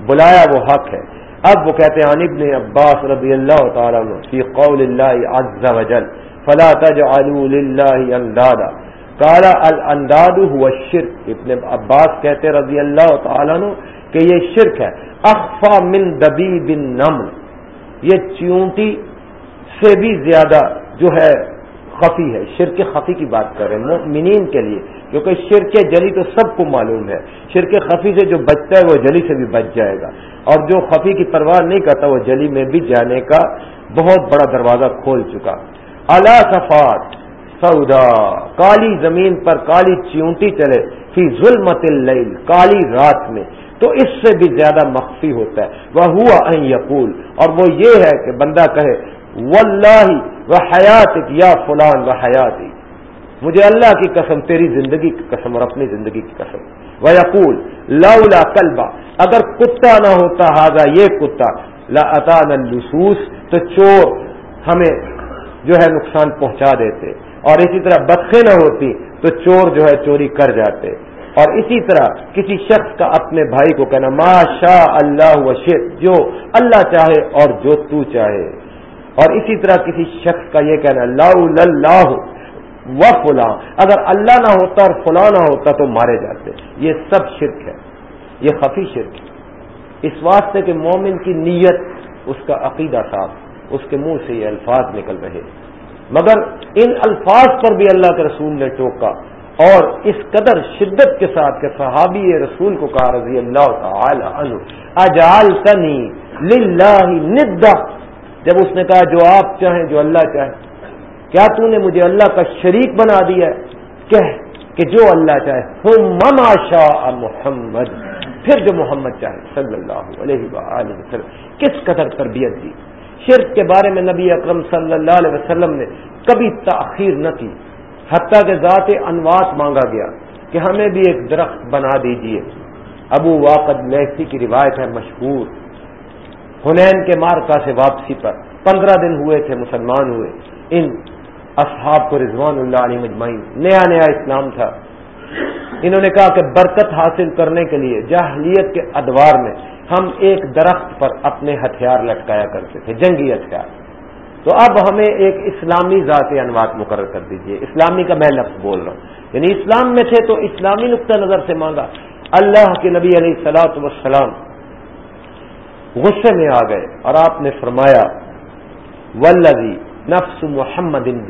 بلایا وہ حق ہے۔ اب وہ کہتے ہیں ابن عباس رضی اللہ تعالیٰ فی قول اللہ عز وجل فلا تجعلوا للہ اندادا۔ کالا الانداد ہوا شرک ابن عباس کہتے رضی اللہ تعالیٰ کہ یہ شرک ہے. اخفا من دبی بن نم یہ چیونٹی سے بھی زیادہ جو ہے خفی ہے. شرک خفی کی بات کر رہے ہیں مؤمنین کے لیے. کیونکہ شرک جلی تو سب کو معلوم ہے. شرک خفی سے جو بچتا ہے وہ جلی سے بھی بچ جائے گا. اور جو خفی کی پرواہ نہیں کرتا وہ جلی میں بھی جانے کا بہت بڑا دروازہ کھول چکا. اللہ صفات. سودا، کالی زمین پر کالی چیونٹی چلے، فی ظلمت اللیل، کالی رات میں۔ تو اس سے بھی زیادہ مخفی ہوتا ہے۔ وہ ہوا یقول، اور وہ یہ ہے کہ بندہ کہے و حیات یا فلان و حیاتی۔ مجھے اللہ کی قسم، تیری زندگی کی قسم اور اپنی زندگی کی قسم۔ وہ یقول لا کلبا، اگر کتا نہ ہوتا ہاضا یہ کتا۔ لا اطان السوس تو چور ہمیں جو ہے نقصان پہنچا دیتے۔ اور اسی طرح بدخے نہ ہوتی تو چور جو ہے چوری کر جاتے اور اسی طرح کسی شخص کا اپنے بھائی کو کہنا ما شاء اللہ و جو اللہ چاہے اور جو تو چاہے۔ اور اسی طرح کسی شخص کا یہ کہنا اللہ و فلاں۔ اگر اللہ نہ ہوتا اور فلاں نہ ہوتا تو مارے جاتے۔ یہ سب شرک ہے۔ یہ خفی شرک ہے۔ اس واسطے کہ مومن کی نیت، اس کا عقیدہ صاف، اس کے منہ سے یہ الفاظ نکل رہے۔ مگر ان الفاظ پر بھی اللہ کے رسول نے ٹوکا اور اس قدر شدت کے ساتھ کہ صحابی رسول کو کہا رضی اللہ تعالی عنہ اجال تنی ندا جب اس نے کہا، جو آپ چاہیں، جو اللہ چاہے۔ کیا تو نے مجھے اللہ کا شریک بنا دیا ہے؟ کہ جو اللہ چاہے۔ مما شاہ محمد۔ پھر جو محمد چاہے، صلی اللہ علیہ وسلم۔ کس قدر تربیت دی؟ شرک کے بارے میں نبی اکرم صلی اللہ علیہ وسلم نے کبھی تاخیر نہ کی، حتیٰ کہ ذات انوات مانگا گیا کہ ہمیں بھی ایک درخت بنا دیجیے۔ ابو واقد میسی کی روایت ہے مشہور۔ ہنین کے مارکا سے واپسی پر پندرہ دن ہوئے تھے، مسلمان ہوئے۔ ان اصحاب کو رضوان اللہ علیہ مجمعین۔ نیا نیا اسلام تھا۔ انہوں نے کہا کہ برکت حاصل کرنے کے لیے جاہلیت کے ادوار میں ہم ایک درخت پر اپنے ہتھیار لٹکایا کرتے تھے، جنگی ہتھیار۔ تو اب ہمیں ایک اسلامی ذات انوات مقرر کر دیجیے۔ اسلامی کا میں لفظ بول رہا ہوں۔ یعنی اسلام میں تھے تو اسلامی نقطہ نظر سے مانگا۔ اللہ کے نبی علیہ سلاۃ وسلام غصے میں آ گئے اور آپ نے فرمایا ولدی نفس محمد ان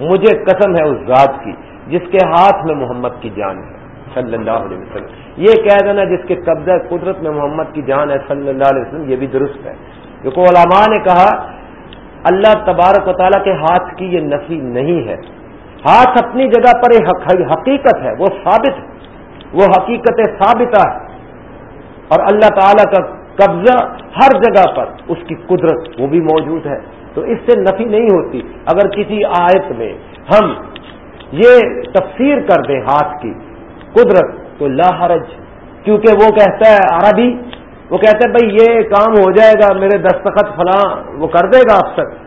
مجھے قسم ہے اس ذات کی، جس کے ہاتھ میں محمد کی جان ہے، صلی اللہ علیہ وسلم۔ یہ کہہ دینا جس کے قبضہ قدرت میں محمد کی جان ہے صلی اللہ علیہ وسلم، یہ بھی درست ہے۔ کیونکہ علماء نے کہا، اللہ تبارک و تعالیٰ کے ہاتھ کی یہ نفی نہیں ہے۔ ہاتھ اپنی جگہ پر ایک حقیقت ہے، وہ ثابت ہے۔ وہ حقیقت ثابتہ ہے۔ اور اللہ تعالیٰ کا قبضہ ہر جگہ پر، اس کی قدرت وہ بھی موجود ہے۔ تو اس سے نفی نہیں ہوتی۔ اگر کسی آیت میں ہم یہ تفسیر کر دیں ہاتھ کی، قدرت تو لا حرج. کیونکہ وہ کہتا ہے، عربی، وہ کہتا ہے، بھائی، یہ کام ہو جائے گا، میرے دستخط فلاں، وہ کر دے گا افسر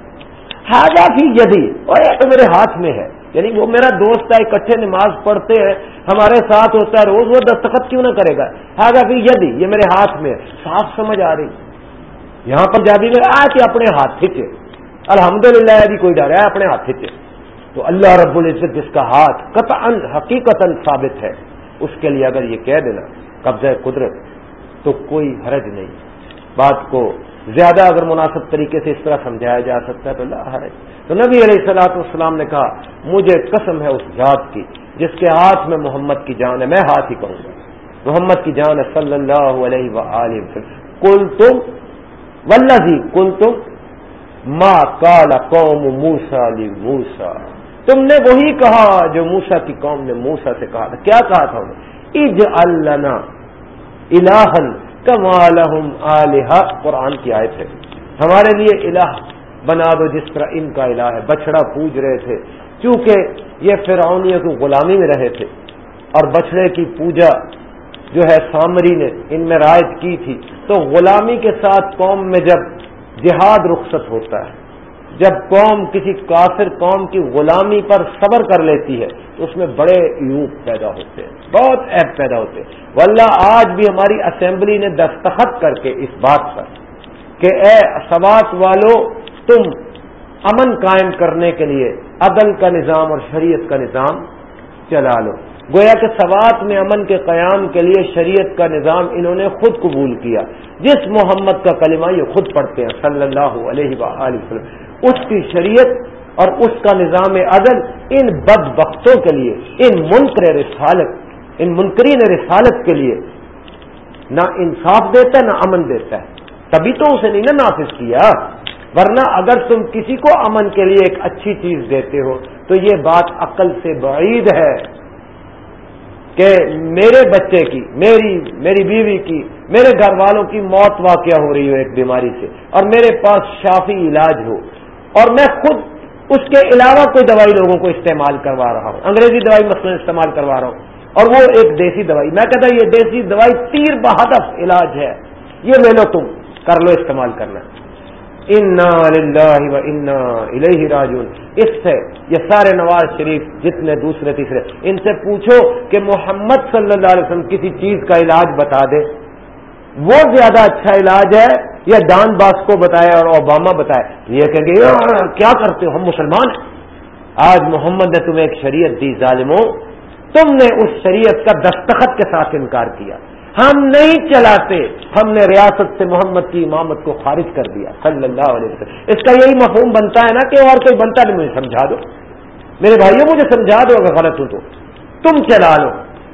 حاجہ بھی یدی اور یہ تو میرے ہاتھ میں ہے۔ یعنی وہ میرا دوست ہے، اکٹھے نماز پڑھتے ہیں، ہمارے ساتھ ہوتا ہے، روز وہ دستخط کیوں نہ کرے گا؟ حاجہ بھی یدی یہ میرے ہاتھ میں ہے۔ صاف سمجھ آ رہی۔ یہاں پر جابی میں، آ کے اپنے ہاتھ کھینچے الحمد للہ ابھی کوئی ڈر ہے، اپنے ہاتھ کھینچے تو اللہ رب العزت جس کا ہاتھ قطعا حقیقت ثابت ہے۔ اس کے لیے اگر یہ کہہ دینا قبضہ قدرت، تو کوئی حرج نہیں۔ بات کو زیادہ اگر مناسب طریقے سے اس طرح سمجھایا جا سکتا ہے تو اللہ حرج۔ تو نبی علیہ السلاۃ والسلام نے کہا، مجھے قسم ہے اس ذات کی، جس کے ہاتھ میں محمد کی جان ہے، میں ہاتھ ہی کہوں گا۔ محمد کی جان ہے صلی اللہ علیہ وسلم۔ کل تم ولزی کل تم ماں کالا قوم موسا لی موسا تم نے وہی کہا جو موسا کی قوم نے موسا سے کہا تھا۔ کیا کہا تھا انہیں اج النا الہن کمالحم علیہ قرآن کی آیت ہے۔ ہمارے لیے الہ بنا دو جس طرح ان کا الہ ہے۔ بچڑا پوج رہے تھے۔ چونکہ یہ فرعونیوں کی غلامی میں رہے تھے۔ اور بچڑے کی پوجا جو ہے سامری نے ان میں رائت کی تھی۔ تو غلامی کے ساتھ قوم میں جب جہاد رخصت ہوتا ہے جب قوم کسی کافر قوم کی غلامی پر صبر کر لیتی ہے، تو اس میں بڑے یوگ پیدا ہوتے ہیں، بہت ایپ پیدا ہوتے ہیں۔ واللہ، آج بھی ہماری اسمبلی نے دستخط کر کے اس بات پر کہ اے سوات والو، تم امن قائم کرنے کے لیے عدل کا نظام اور شریعت کا نظام چلا لو۔ گویا کہ سوات میں امن کے قیام کے لیے شریعت کا نظام انہوں نے خود قبول کیا۔ جس محمد کا کلمہ یہ خود پڑھتے ہیں، صلی اللہ علیہ وسلم۔ اس کی شریعت اور اس کا نظام عدل ان بد وقتوں کے لیے، ان منکر رسالت، ان منکرین رسالت کے لیے نہ انصاف دیتا ہے، نہ امن دیتا ہے۔ تبھی تو اسے نہیں نہ نافذ کیا۔ ورنہ اگر تم کسی کو امن کے لیے ایک اچھی چیز دیتے ہو، تو یہ بات عقل سے بعید ہے۔ کہ میرے بچے کی، میری میری بیوی کی، میرے گھر والوں کی موت واقع ہو رہی ہو ایک بیماری سے اور میرے پاس شافی علاج ہو اور میں خود اس کے علاوہ کوئی دوائی لوگوں کو استعمال کروا رہا ہوں، انگریزی دوائی مثلاً استعمال کروا رہا ہوں اور وہ ایک دیسی دوائی۔ میں کہتا یہ دیسی دوائی تیر بہادف علاج ہے، یہ لے لو تم، کر لو استعمال کرنا انا و انا الہ راجون اس سے یہ سارے نواز شریف جتنے دوسرے، تیسرے، ان سے پوچھو کہ محمد صلی اللہ علیہ وسلم کسی چیز کا علاج بتا دے۔ وہ زیادہ اچھا علاج ہے، یا ڈان باس کو بتائے اور اوباما بتائے۔ یہ کہ کیا کرتے ہو؟ ہم مسلمان ہیں۔ آج محمد نے تمہیں ایک شریعت دی، ظالموں۔ تم نے اس شریعت کا دستخط کے ساتھ انکار کیا۔ ہم نہیں چلاتے۔ ہم نے ریاست سے محمد کی امامت کو خارج کر دیا، صلی اللہ علیہ وسلم۔ اس کا یہی مفہوم بنتا ہے نا کہ اور کوئی بنتا نہیں، مجھے سمجھا دو۔ میرے بھائیوں مجھے سمجھا دو اگر غلط ہو تو۔ تم چلا لو۔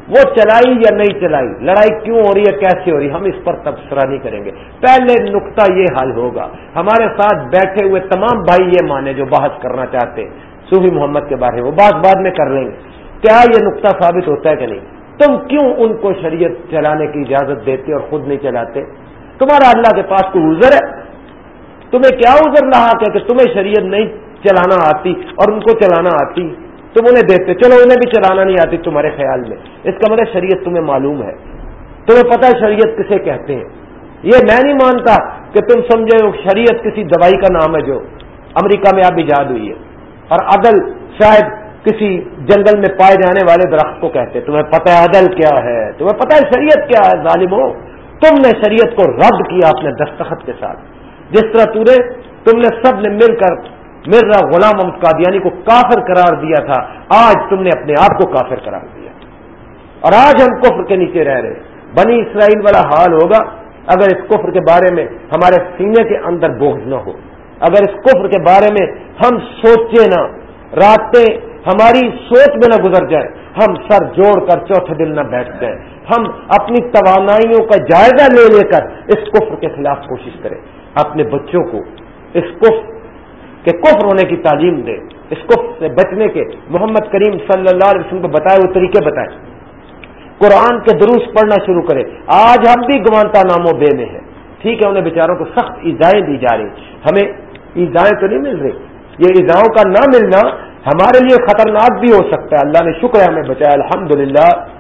وہ چلائی یا نہیں چلائی، لڑائی کیوں ہو رہی ہے، کیسے ہو رہی ہم اس پر تبصرہ نہیں کریں گے۔ پہلے نقطہ یہ حل ہوگا۔ ہمارے ساتھ بیٹھے ہوئے تمام بھائی یہ مانے جو بحث کرنا چاہتے ہیں۔ صوفی محمد کے بارے میں وہ بات بعد میں کر لیں گے۔ کیا یہ نقطہ ثابت ہوتا ہے کہ نہیں؟ تم کیوں ان کو شریعت چلانے کی اجازت دیتے اور خود نہیں چلاتے؟ تمہارا اللہ کے پاس کوئی عذر ہے؟ تمہیں کیا عذر رہا کہ تمہیں شریعت نہیں چلانا آتی اور ان کو چلانا آتی، تم انہیں دیتے چلو انہیں بھی چلانا نہیں آتی تمہارے خیال میں۔ اس کا مطلب شریعت تمہیں معلوم ہے۔ تمہیں پتا ہے شریعت کسے کہتے ہیں؟ یہ میں نہیں مانتا کہ تم سمجھے شریعت کسی دوائی کا نام ہے جو امریکہ میں اب ایجاد ہوئی ہے۔ اور عدل شاید کسی جنگل میں پائے جانے والے درخت کو کہتے تمہیں پتہ ہے عدل کیا ہے، تمہیں پتہ ہے شریعت کیا ہے ظالم ہو تم نے شریعت کو رد کیا اپنے دستخط کے ساتھ۔ جس طرح تورے تم نے سب نے مل کر مرزا غلام محمد قادیانی یعنی کو کافر قرار دیا تھا، آج تم نے اپنے آپ کو کافر قرار دیا۔ اور آج ہم کفر کے نیچے رہ رہے بنی اسرائیل والا حال ہوگا اگر اس کفر کے بارے میں ہمارے سینے کے اندر بوجھ نہ ہو۔ اگر اس کفر کے بارے میں ہم سوچے نہ، راتیں ہماری سوچ میں نہ گزر جائے، ہم سر جوڑ کر چوتھے دن نہ بیٹھ جائیں۔ ہم اپنی توانائیوں کا جائزہ لے لے کر اس کفر کے خلاف کوشش کریں۔ اپنے بچوں کو اس کفر کے کفر ہونے کی تعلیم دیں۔ اس کفر سے بچنے کے محمد کریم صلی اللہ علیہ وسلم کو بتائے وہ طریقے بتائیں۔ قرآن کے دروس پڑھنا شروع کرے آج ہم بھی گوانتا ناموں بے میں ہیں۔ ٹھیک ہے، انہیں بیچاروں کو سخت ایزائیں دی جا رہی ہمیں ایزائیں تو نہیں مل رہی۔ یہ ایزاؤں کا نہ ملنا ہمارے لیے خطرناک بھی ہو سکتا ہے۔ اللہ نے شکر ہے ہمیں بچایا۔ الحمد للہ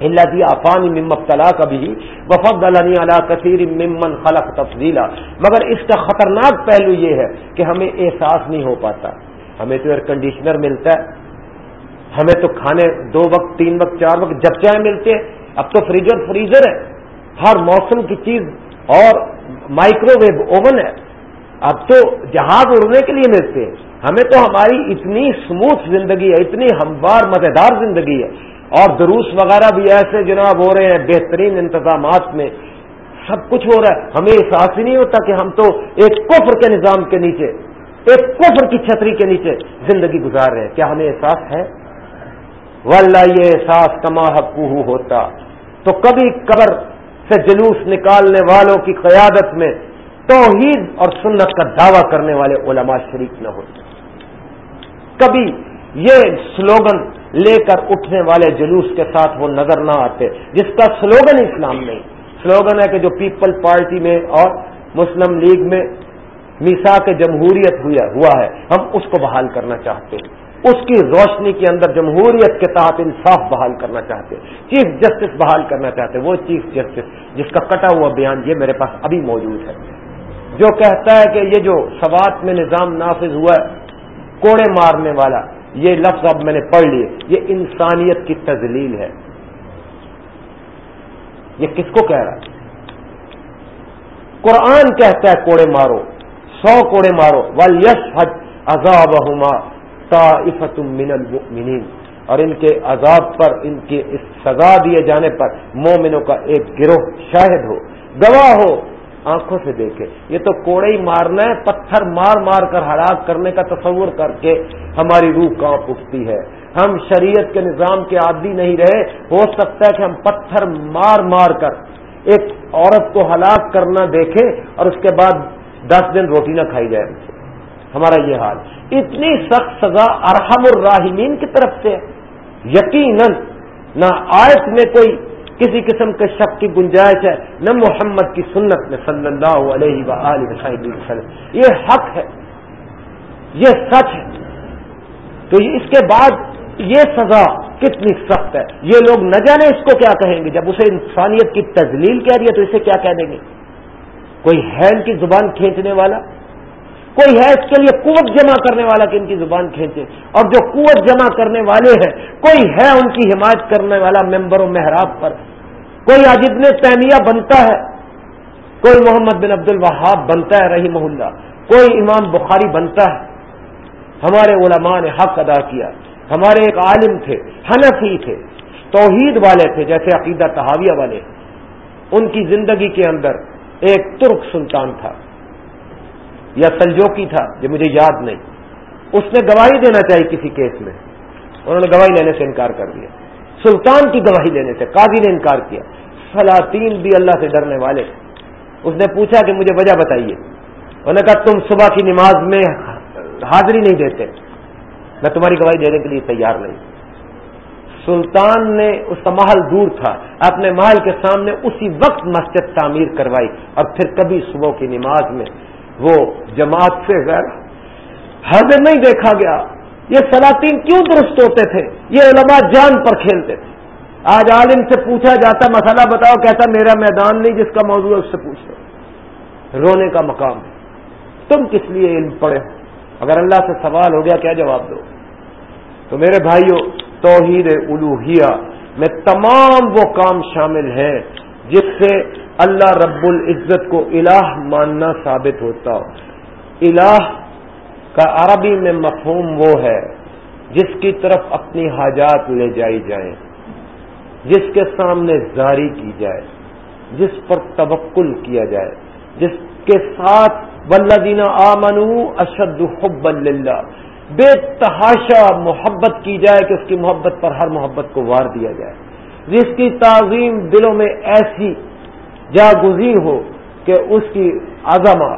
اللہ دی آفانی ممت کبھی وفد اللہ کثیر ممن خلق تفضیلا۔ مگر اس کا خطرناک پہلو یہ ہے کہ ہمیں احساس نہیں ہو پاتا۔ ہمیں تو ایئر کنڈیشنر ملتا ہے۔ ہمیں تو کھانے دو وقت، تین وقت، چار وقت جب چاہے ملتے ہیں۔ اب تو فریج اور فریزر ہے۔ ہر موسم کی چیز اور مائکرو ویو اوون ہے۔ اب تو جہاز اڑنے کے لیے ملتے ہیں۔ ہمیں تو ہماری اتنی سموتھ زندگی ہے، اتنی ہموار، مزیدار زندگی ہے۔ اور دروس وغیرہ بھی ایسے جناب ہو رہے ہیں، بہترین انتظامات میں سب کچھ ہو رہا ہے۔ ہمیں احساس ہی نہیں ہوتا کہ ہم تو ایک کفر کے نظام کے نیچے، ایک کفر کی چھتری کے نیچے زندگی گزار رہے ہیں۔ کیا ہمیں احساس ہے؟ واللہ، یہ احساس کما حقوہ ہوتا۔ تو کبھی قبر سے جلوس نکالنے والوں کی قیادت میں توحید اور سنت کا دعویٰ کرنے والے علماء شریک نہ ہوتے۔ کبھی یہ سلوگن لے کر اٹھنے والے جلوس کے ساتھ وہ نظر نہ آتے، جس کا سلوگن اسلام نہیں۔ سلوگن ہے کہ جو پیپل پارٹی میں اور مسلم لیگ میں میسا کے جمہوریت ہوا ہے۔ ہم اس کو بحال کرنا چاہتے ہیں۔ اس کی روشنی کے اندر جمہوریت کے تحت انصاف بحال کرنا چاہتے چیف جسٹس بحال کرنا چاہتے وہ چیف جسٹس جس کا کٹا ہوا بیان یہ میرے پاس ابھی موجود ہے۔ جو کہتا ہے کہ یہ جو سوات میں نظام نافذ ہوا ہے کوڑے مارنے والا، یہ لفظ اب میں نے پڑھ لیے، یہ انسانیت کی تزلیل ہے۔ یہ کس کو کہہ رہا ہے؟ قرآن کہتا ہے کوڑے مارو، سو کوڑے مارو۔ ول یس حج عذاب من المؤمنین اور ان کے عذاب پر، ان کے اس سزا دیے جانے پر مومنوں کا ایک گروہ شاہد ہو۔ گواہ ہو آنکھوں سے دیکھے۔ یہ تو کوڑے ہی مارنا ہے، پتھر مار مار کر ہلاک کرنے کا تصور کر کے ہماری روح کانپ اٹھتی ہے۔ ہم شریعت کے نظام کے عادی نہیں رہے، ہو سکتا ہے کہ ہم پتھر مار مار کر ایک عورت کو ہلاک کرنا دیکھیں اور اس کے بعد دس دن روٹی نہ کھائی جائے۔ ہمارا یہ حال۔ اتنی سخت سزا ارحم الراحمین کی طرف سے یقیناً نہ آیت میں کوئی کسی قسم کے شک کی گنجائش ہے، نہ محمد کی سنت میں صلی اللہ علیہ وسلم۔ یہ حق ہے، یہ سچ ہے۔ تو اس کے بعد یہ سزا کتنی سخت ہے۔ یہ لوگ نہ جانے اس کو کیا کہیں گے۔ جب اسے انسانیت کی تجلیل کہہ رہی ہے تو اسے کیا کہہ دیں گے؟ کوئی ہے ان کی زبان کھینچنے والا؟ کوئی ہے اس کے لیے قوت جمع کرنے والا کہ ان کی زبان کھینچے؟ اور جو قوت جمع کرنے والے ہیں، کوئی ہے ان کی حمایت کرنے والا ممبر و محراب پر؟ کوئی عجیب تیمیہ بنتا ہے، کوئی محمد بن عبد الوہاب بنتا ہے رہی محلہ کوئی امام بخاری بنتا ہے۔ ہمارے علماء نے حق ادا کیا، ہمارے ایک عالم تھے، حنفی تھے، توحید والے تھے، جیسے عقیدہ تحاویہ والے۔ ان کی زندگی کے اندر ایک ترک سلطان تھا، یا سلجوکی تھا، یہ مجھے یاد نہیں۔ اس نے گواہی دینا چاہیے کسی کیس میں، انہوں نے گواہی لینے سے انکار کر دیا۔ سلطان کی گواہی لینے سے، قاضی نے انکار کیا۔ سلاطین بھی اللہ سے ڈرنے والے اس نے پوچھا کہ مجھے وجہ بتائیے۔ انہوں نے کہا، تم صبح کی نماز میں حاضری نہیں دیتے۔ میں تمہاری گواہی دینے کے لیے تیار نہیں۔ سلطان نے، اس کا محل دور تھا۔ اپنے محل کے سامنے اسی وقت مسجد تعمیر کروائی۔ اور پھر کبھی صبح کی نماز میں وہ جماعت سے غیر حاضر نہیں دیکھا گیا۔ یہ سلاطین کیوں درست ہوتے تھے؟ یہ علماء جان پر کھیلتے تھے۔ آج عالم سے پوچھا جاتا مسئلہ بتاؤ کہتا میرا میدان نہیں جس کا موضوع ہے، اس سے پوچھو رونے کا مقام ہے۔ تم کس لیے علم پڑھے ہو؟ اگر اللہ سے سوال ہو گیا، کیا جواب دو؟ تو میرے بھائیوں توحید الوحیہ میں تمام وہ کام شامل ہیں جس سے اللہ رب العزت کو الہ ماننا ثابت ہوتا الہ کا عربی میں مفہوم وہ ہے، جس کی طرف اپنی حاجات لے جائی جائیں، جس کے سامنے جاری کی جائے، جس پر توکل کیا جائے، جس کے ساتھ ولدینہ آمنو اشد حب اللہ بے تحاشا محبت کی جائے کہ اس کی محبت پر ہر محبت کو وار دیا جائے۔ جس کی تعظیم دلوں میں ایسی جاگزین ہو کہ اس کی عظمہ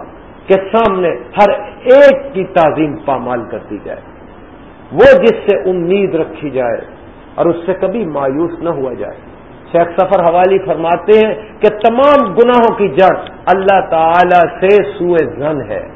کے سامنے ہر ایک کی تعظیم پامال کر دی جائے۔ وہ جس سے امید رکھی جائے اور اس سے کبھی مایوس نہ ہوا جائے۔ شیخ سفر حوالی فرماتے ہیں کہ تمام گناہوں کی جڑ اللہ تعالی سے سوئے زن ہے۔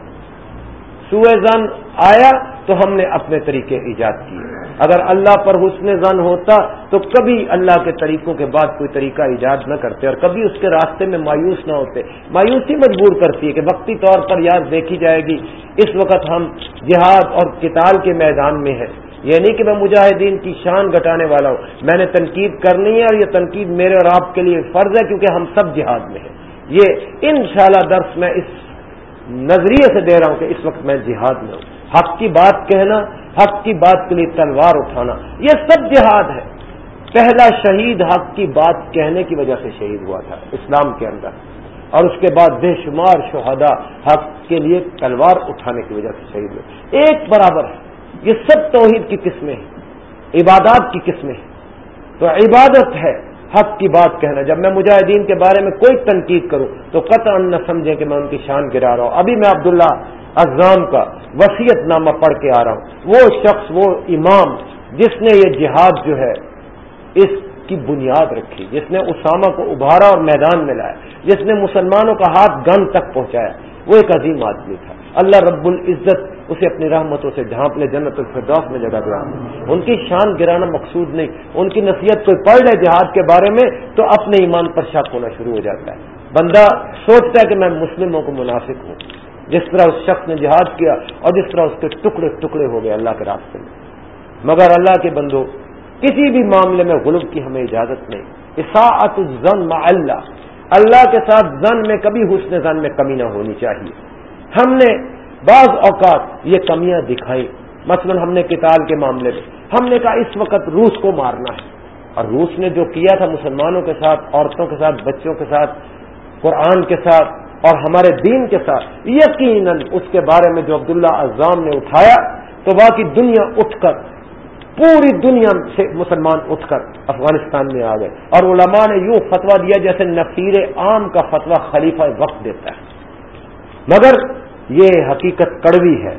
سوئے زن آیا تو ہم نے اپنے طریقے ایجاد کیے۔ اگر اللہ پر حسن زن ہوتا تو کبھی اللہ کے طریقوں کے بعد کوئی طریقہ ایجاد نہ کرتے اور کبھی اس کے راستے میں مایوس نہ ہوتے۔ مایوسی مجبور کرتی ہے کہ وقتی طور پر یاد دیکھی جائے گی۔ اس وقت ہم جہاد اور کتال کے میدان میں ہیں۔ یہ نہیں کہ میں مجاہدین کی شان گھٹانے والا ہوں۔ میں نے تنقید کرنی ہے اور یہ تنقید میرے اور آپ کے لیے فرض ہے کیونکہ ہم سب جہاد میں ہیں۔ یہ ان درس میں اس نظریے سے دے رہا ہوں کہ اس وقت میں جہاد میں ہوں۔ حق کی بات کہنا حق کی بات کے لیے تلوار اٹھانا، یہ سب جہاد ہے۔ پہلا شہید حق کی بات کہنے کی وجہ سے شہید ہوا تھا، اسلام کے اندر۔ اور اس کے بعد بے شمار شہدا حق کے لیے تلوار اٹھانے کی وجہ سے شہید ہوئے۔ ایک برابر ہے، یہ سب توحید کی قسمیں ہیں، عبادات کی قسمیں ہیں۔ تو عبادت ہے حق کی بات کہنا۔ جب میں مجاہدین کے بارے میں کوئی تنقید کروں تو قطع نہ سمجھیں کہ میں ان کی شان گرا رہا ہوں۔ ابھی میں عبداللہ اعظام کا وسیعت نامہ پڑھ کے آ رہا ہوں۔ وہ شخص، وہ امام جس نے یہ جہاد جو ہے، اس کی بنیاد رکھی، جس نے اسامہ کو ابھارا اور میدان میں لایا، جس نے مسلمانوں کا ہاتھ گن تک پہنچایا۔ وہ ایک عظیم آدمی تھا۔ اللہ رب العزت اسے اپنی رحمتوں سے ڈھانپ لے، جنت الفردوس میں جگہ دیا۔ ان کی شان گرانا مقصود نہیں۔ ان کی نصیحت کوئی پڑھ لے جہاد کے بارے میں، تو اپنے ایمان پر شک ہونا شروع ہو جاتا ہے۔ بندہ سوچتا ہے کہ میں مسلموں کو مناسب ہوں۔ جس طرح اس شخص نے جہاد کیا اور جس طرح اس کے ٹکڑے ٹکڑے ہو گئے اللہ کے راستے میں۔ مگر اللہ کے بندو، کسی بھی معاملے میں غلب کی ہمیں اجازت نہیں۔ اساعت الزن مع اللہ اللہ کے ساتھ زن میں کبھی حسن زن میں کمی نہ ہونی چاہیے۔ ہم نے بعض اوقات یہ کمیاں دکھائی مثلا ہم نے کتاب کے معاملے میں، ہم نے کہا اس وقت روس کو مارنا ہے۔ اور روس نے جو کیا تھا مسلمانوں کے ساتھ، عورتوں کے ساتھ، بچوں کے ساتھ، قرآن کے ساتھ اور ہمارے دین کے ساتھ، یقیناً اس کے بارے میں جو عبداللہ اعظام نے اٹھایا، تو باقی دنیا اٹھ کر، پوری دنیا سے مسلمان اٹھ کر افغانستان میں آ گئے۔ اور علماء نے یوں فتوا دیا جیسے نفیر عام کا فتوا خلیفہ وقت دیتا ہے۔ مگر یہ حقیقت کڑوی ہے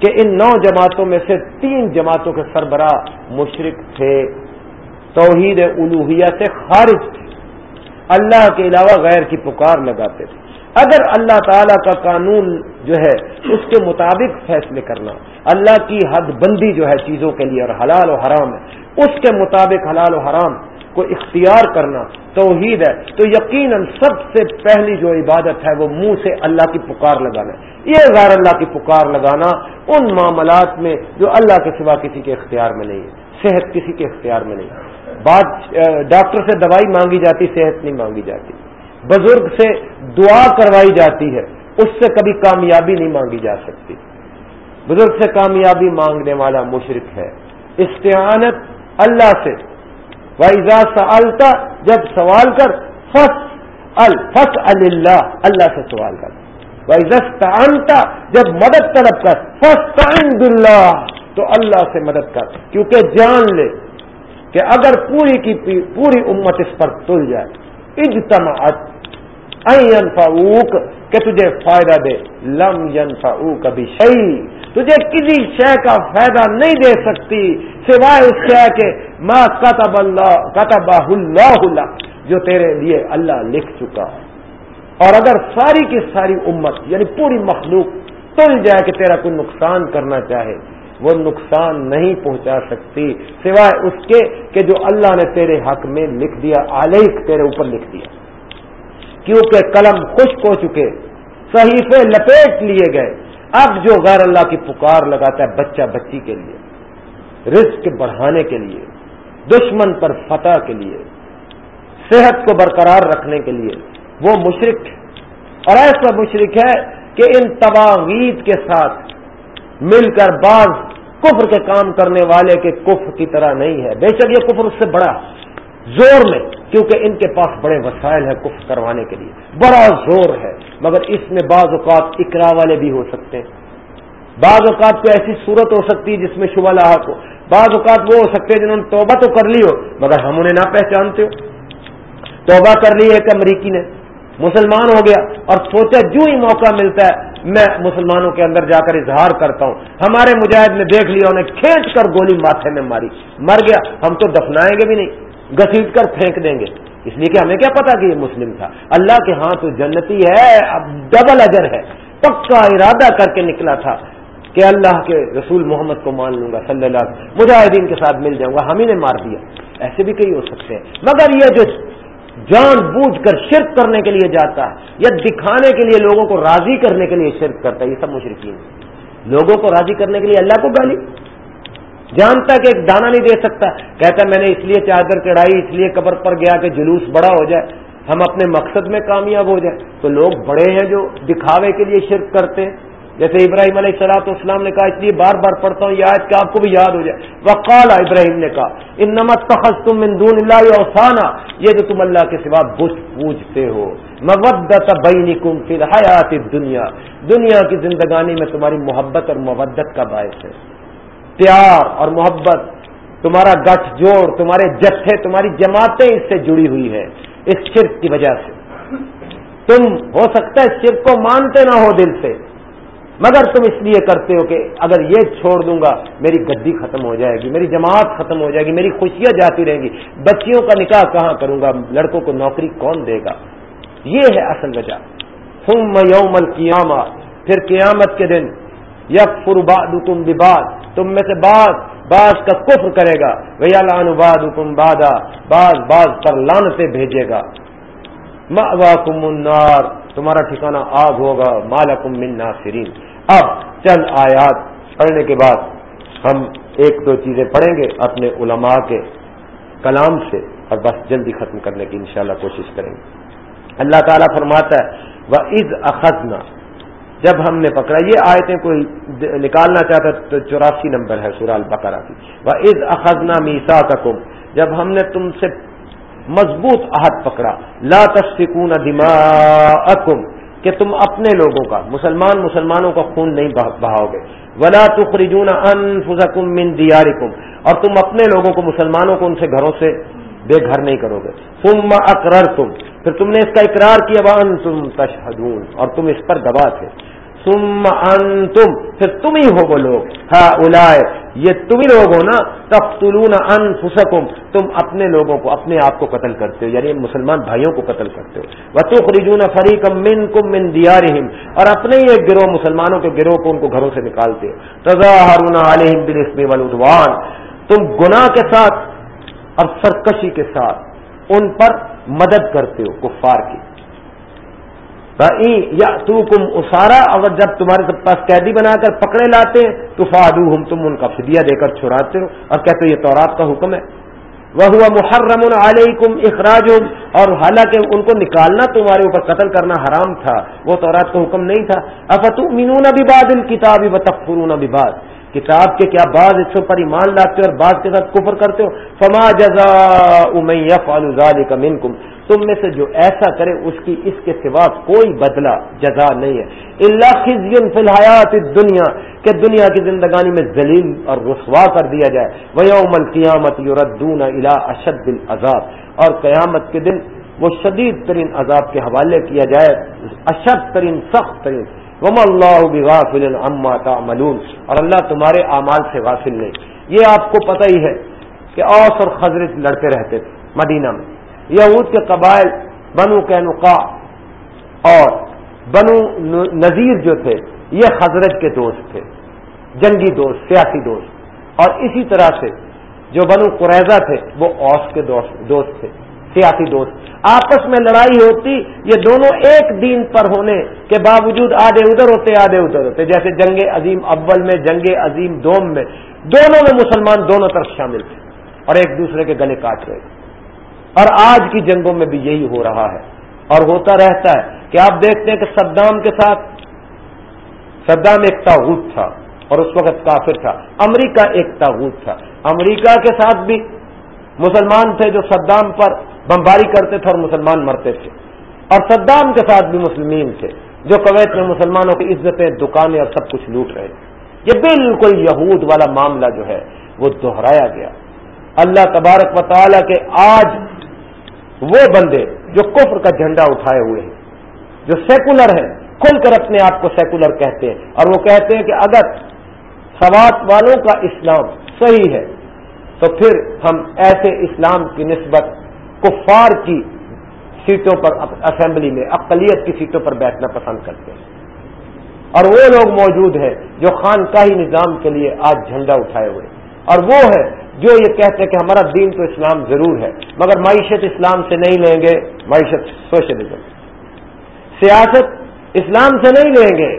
کہ ان نو جماعتوں میں سے تین جماعتوں کے سربراہ مشرق تھے۔ توحید الوحیہ سے خارج تھے۔ اللہ کے علاوہ غیر کی پکار لگاتے تھے۔ اگر اللہ تعالی کا قانون جو ہے اس کے مطابق فیصلے کرنا، اللہ کی حد بندی جو ہے چیزوں کے لیے اور حلال و حرام ہے، اس کے مطابق حلال و حرام کو اختیار کرنا توحید ہے، تو یقیناً سب سے پہلی جو عبادت ہے وہ منہ سے اللہ کی پکار لگانا یہ غیر اللہ کی پکار لگانا ان معاملات میں جو اللہ کے سوا کسی کے اختیار میں نہیں ہے، صحت کسی کے اختیار میں نہیں۔ بات ڈاکٹر سے دوائی مانگی جاتی، صحت نہیں مانگی جاتی۔ بزرگ سے دعا کروائی جاتی ہے، اس سے کبھی کامیابی نہیں مانگی جا سکتی۔ بزرگ سے کامیابی مانگنے والا مشرق ہے۔ استعانت اللہ سے۔ وائزا سلتا جب سوال کر فس الفس اللہ اللہ سے سوال کر۔ وائزانتا جب مدد طلب کر فس بلّہ تو اللہ سے مدد کر۔ کیونکہ جان لے کہ اگر پوری کی پوری امت اس پر تل جائے۔ اجتماعت فاوق کہ تجھے فائدہ دے. لم ین فاوق کبھی تجھے کسی شے کا فائدہ نہیں دے سکتی، سوائے اس شے کے ماں کتب اللہ کتب اللہ جو تیرے لیے اللہ لکھ چکا. اور اگر ساری کی ساری امت یعنی پوری مخلوق، تل جائے کہ تیرا کوئی نقصان کرنا چاہے وہ نقصان نہیں پہنچا سکتی سوائے اس کے کہ جو اللہ نے تیرے حق میں لکھ دیا آلیک تیرے اوپر لکھ دیا۔ کیونکہ قلم خشک ہو چکے، صحیفے لپیٹ لیے گئے۔ اب جو غیر اللہ کی پکار لگاتا ہے بچہ بچی کے لیے، رزق بڑھانے کے لیے، دشمن پر فتح کے لیے، صحت کو برقرار رکھنے کے لیے، وہ مشرق اور ایسا مشرق ہے کہ ان تباغید کے ساتھ مل کر بعض کفر کے کام کرنے والے کے کفر کی طرح نہیں ہے۔ بے شک یہ کفر اس سے بڑا زور میں، کیونکہ ان کے پاس بڑے وسائل ہیں کفر کروانے کے لیے۔ بڑا زور ہے، مگر اس میں بعض اوقات اکرا والے بھی ہو سکتے ہیں۔ بعض اوقات کو ایسی صورت ہو سکتی ہے جس میں شبہ لاحق ہو۔ بعض اوقات وہ ہو سکتے ہیں جنہوں نے توبہ تو کر لی ہو، مگر ہم انہیں نہ پہچانتے ہو۔ توبہ کر لی ہے ایک امریکی نے، مسلمان ہو گیا اور سوچا جو ہی موقع ملتا ہے میں مسلمانوں کے اندر جا کر اظہار کرتا ہوں۔ ہمارے مجاہد نے دیکھ لیا، انہیں کھینچ کر گولی ماتھے میں ماری۔ مر گیا۔ ہم تو دفنائیں گے بھی نہیں، گسیٹ کر پھینک دیں گے۔ اس لیے کہ ہمیں کیا پتا کہ یہ مسلم تھا۔ اللہ کے ہاں تو جنتی ہے، اب ڈبل اجر ہے۔ پکا ارادہ کر کے نکلا تھا کہ اللہ کے رسول محمد کو مان لوں گا، صلی اللہ علیہ مجاہدین کے ساتھ مل جاؤں گا، ہم ہی نے مار دیا۔ ایسے بھی کئی ہو سکتے ہیں۔ مگر یہ جو جان بوجھ کر شرک کرنے کے لیے جاتا ہے، یا دکھانے کے لیے لوگوں کو راضی کرنے کے لیے شرک کرتا ہے، یہ سب مشرقین لوگوں کو راضی کرنے کے لیے اللہ کو گالی۔ جانتا کہ ایک دانا نہیں دے سکتا، کہتا میں نے اس لیے چادر چڑھائی، اس لیے قبر پر گیا کہ جلوس بڑا ہو جائے، ہم اپنے مقصد میں کامیاب ہو جائے تو لوگ بڑے ہیں جو دکھاوے کے لیے شرک کرتے ہیں۔ جیسے ابراہیم علیہ السلاط اسلام نے کہا، اس لیے بار بار پڑھتا ہوں، یہ کہ آپ کو بھی یاد ہو جائے۔ وقال ابراہیم نے کہا ان نمت تخص تم دون اللہ اوسانہ یہ جو تم اللہ کے سوا بچ پوجتے ہو۔ مودت بینی کم فی الحیات دنیا دنیا کی زندگانی میں تمہاری محبت اور مودت کا باعث ہے۔ پیار اور محبت، تمہارا گٹھ جوڑ، تمہارے جتھے، تمہاری جماعتیں اس سے جڑی ہوئی ہے اس شرک کی وجہ سے۔ تم، ہو سکتا ہے شرک کو مانتے نہ ہو دل سے مگر تم اس لیے کرتے ہو کہ اگر یہ چھوڑ دوں گا، میری گدی ختم ہو جائے گی، میری جماعت ختم ہو جائے گی، میری خوشیاں جاتی رہیں گی۔ بچیوں کا نکاح کہاں کروں گا؟ لڑکوں کو نوکری کون دے گا؟ یہ ہے اصل وجہ۔ ثم یوم القیامہ، پھر قیامت کے دن یک فرباد تم باد تم میں سے بعض بعض کا کفر کرے گا۔ ویا لان باد حکم بادا بعض بعض پر لانتے بھیجے گا۔ النار، تمہارا ٹھکانہ آگ ہوگا۔ مالکم من ناصرین۔ اب چند آیات پڑھنے کے بعد ہم ایک دو چیزیں پڑھیں گے اپنے علماء کے کلام سے اور بس جلدی ختم کرنے کی انشاءاللہ کوشش کریں گے۔ اللہ تعالیٰ فرماتا ہے وہ عز اخذنا جب ہم نے پکڑا، یہ آیتیں کوئی نکالنا چاہتا تو چوراسی نمبر ہے سورال البقرہ کی۔ وہ عز اخذنا میسا جب ہم نے تم سے مضبوط عہد پکڑا، لا تسکون دماءکم کہ تم اپنے لوگوں کا، مسلمان مسلمانوں کا خون نہیں بہاؤ گے ولا تخرجون انفسکم من دیارکم اور تم اپنے لوگوں کو، مسلمانوں کو ان سے گھروں سے بے گھر نہیں کرو گے۔ ثم اقررتم پھر تم نے اس کا اقرار کیا وان تم تشہدون اور تم اس پر گواہ تھے۔ ثم انتم پھر تم ہی ہو وہ لوگ۔ ہاں اولائے یہ تم ہی لوگ ہو نا۔ تقتلون انفسکم تم اپنے لوگوں کو، اپنے آپ کو قتل کرتے ہو یعنی مسلمان بھائیوں کو قتل کرتے ہو۔ وتخرجون فريقا منكم من ديارهم اور اپنے ہی ایک گروہ مسلمانوں کے گروہ کو ان کو گھروں سے نکالتے ہو۔ تظاهرون عليهم بالاسم والعدوان، تم گناہ کے ساتھ اور سرکشی کے ساتھ ان پر مدد کرتے ہو، کفار کی۔ یا تو کم اسارا اگر جب تمہارے پاس قیدی بنا کر پکڑے لاتے ہیں تو فادو ہم تم ان کا فدیہ دے کر چھڑاتے ہو۔ اور کہتے ہو، یہ تورات کا حکم ہے۔ وہ ہوا محرم علیکم اخراج اور حالانکہ ان کو نکالنا تمہارے اوپر قتل کرنا حرام تھا، وہ تورات کا حکم نہیں تھا۔ افت مینون ابھی باد ان کتابی و تفرون ابھی باد کتاب کے کیا بعض حصوں پر ایمان لاتے ہو اور بعض کے ساتھ کفر کرتے ہو؟ فما جزا امیف کا منکم۔ تم میں سے جو ایسا کرے، اس کی اس کے سوا کوئی بدلہ، جزا نہیں ہے۔ اللہ خزین فی الحیات دنیا کہ دنیا کی زندگانی میں ذلیل اور رسوا کر دیا جائے۔ وہ یوم القیامت یوردون الا اشد العذاب۔ اور قیامت کے دن وہ شدید ترین عذاب کے حوالے کیا جائے، اشد ترین، سخت ترین۔ وم اللہ بغافل عما تعملون۔ اور اللہ تمہارے اعمال سے غافل نہیں۔ یہ آپ کو پتہ ہی ہے کہ اوس اور خزرت لڑتے رہتے تھے مدینہ میں۔ یہود کے قبائل، بنو کے نقا اور بنو نذیر جو تھے، یہ حضرت کے دوست تھے، جنگی دوست، سیاسی دوست۔ اور اسی طرح سے جو بنو قریضہ تھے، وہ اوس کے دوست تھے، سیاسی دوست۔ آپس میں لڑائی ہوتی، یہ دونوں ایک دین پر ہونے کے باوجود آدھے ادھر ہوتے، آدھے ادھر ہوتے، جیسے جنگ عظیم اول میں، جنگ عظیم دوم میں، دونوں میں مسلمان دونوں طرف شامل تھے اور ایک دوسرے کے گلے کاٹ رہے تھے۔ اور آج کی جنگوں میں بھی یہی ہو رہا ہے۔ اور ہوتا رہتا ہے کہ آپ دیکھتے ہیں کہ صدام کے ساتھ، صدام ایک تاغوت تھا اور اس وقت کافر تھا۔ امریکہ ایک تاغوت تھا۔ امریکہ کے ساتھ بھی مسلمان تھے جو صدام پر بمباری کرتے تھے اور مسلمان مرتے تھے۔ اور صدام کے ساتھ بھی مسلمین تھے، جو کویت میں مسلمانوں کی عزتیں، دکانیں اور سب کچھ لوٹ رہے۔ تھے یہ بالکل یہود والا معاملہ جو ہے، وہ دہرایا گیا۔ اللہ تبارک و تعالیٰ کے آج وہ بندے جو کفر کا جھنڈا اٹھائے ہوئے ہیں، جو سیکولر ہیں، کھل کر اپنے آپ کو سیکولر کہتے ہیں۔ اور وہ کہتے ہیں کہ اگر سوات والوں کا اسلام صحیح ہے، تو پھر ہم ایسے اسلام کی نسبت کفار کی سیٹوں پر اسمبلی میں، اقلیت کی سیٹوں پر بیٹھنا پسند کرتے ہیں۔ اور وہ لوگ موجود ہیں جو خانقاہی نظام کے لیے آج جھنڈا اٹھائے ہوئے اور وہ ہے جو یہ کہتے ہیں کہ ہمارا دین تو اسلام ضرور ہے، مگر معیشت اسلام سے نہیں لیں گے، معیشت سوشلزم۔ سیاست اسلام سے نہیں لیں گے،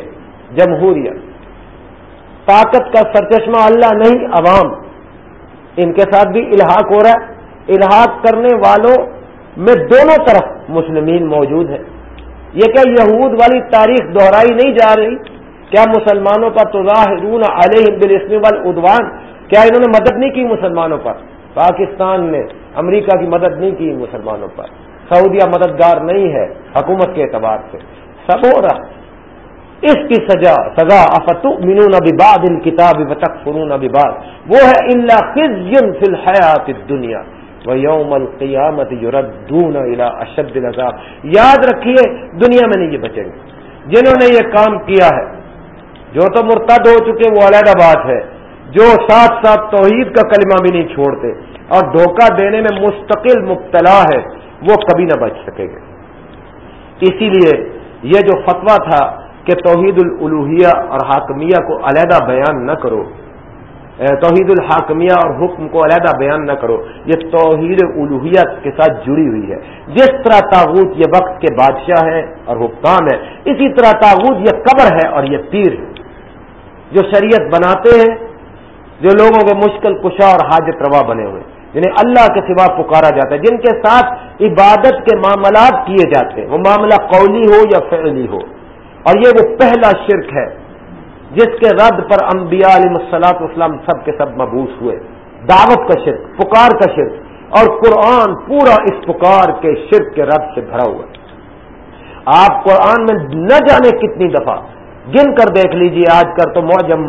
جمہوریت۔ طاقت کا سرچشمہ اللہ نہیں، عوام۔ ان کے ساتھ بھی الحاق ہو رہا ہے۔ الحاق کرنے والوں میں دونوں طرف مسلمین موجود ہیں۔ یہ کیا یہود والی تاریخ دہرائی نہیں جا رہی؟ کیا مسلمانوں کا تو رون علیہ بالاسم والعدوان؟ کیا انہوں نے مدد نہیں کی مسلمانوں پر؟ پاکستان نے امریکہ کی مدد نہیں کی مسلمانوں پر۔ سعودیہ مددگار نہیں ہے حکومت کے اعتبار سے۔ سب ہو رہا۔ اس کی سزا سزا افت مینون اباد ان کتاب تک اباد وہ ہے اللہ خزین فی الحیات دنیا یوم القیامت یوردون اشد الزاب یاد رکھیے، دنیا میں نہیں یہ بچیں گے۔ جنہوں نے یہ کام کیا ہے، جو تو مرتد ہو چکے، وہ علیحدہ بات ہے۔ جو ساتھ ساتھ توحید کا کلمہ بھی نہیں چھوڑتے اور دھوکہ دینے میں مستقل مبتلا ہے، وہ کبھی نہ بچ سکے گا اسی لیے یہ جو فتویٰ تھا کہ توحید الوحیہ اور حاکمیہ کو علیحدہ بیان نہ کرو توحید الحاکمیہ اور حکم کو علیحدہ بیان نہ کرو، یہ توحید الوحیہ کے ساتھ جڑی ہوئی ہے۔ جس طرح تاغوت یہ وقت کے بادشاہ ہے اور حکام ہے اسی طرح تاغوت یہ قبر ہے اور یہ پیر ہے۔ جو شریعت بناتے ہیں، جو لوگوں کے مشکل کشا اور حاجت روا بنے ہوئے جنہیں اللہ کے سوا پکارا جاتا ہے، جن کے ساتھ عبادت کے معاملات کیے جاتے ہیں۔ وہ معاملہ قولی ہو یا فعلی ہو۔ اور یہ وہ پہلا شرک ہے۔ جس کے رد پر انبیاء علیہ السلاط اسلام سب کے سب مبوس ہوئے۔ دعوت کا شرک، پکار کا شرک، اور قرآن پورا اس پکار کے شرک کے رد سے بھرا ہوا ہے۔ آپ قرآن میں نہ جانے کتنی دفعہ، گن کر دیکھ لیجیے، آج کر تو موجم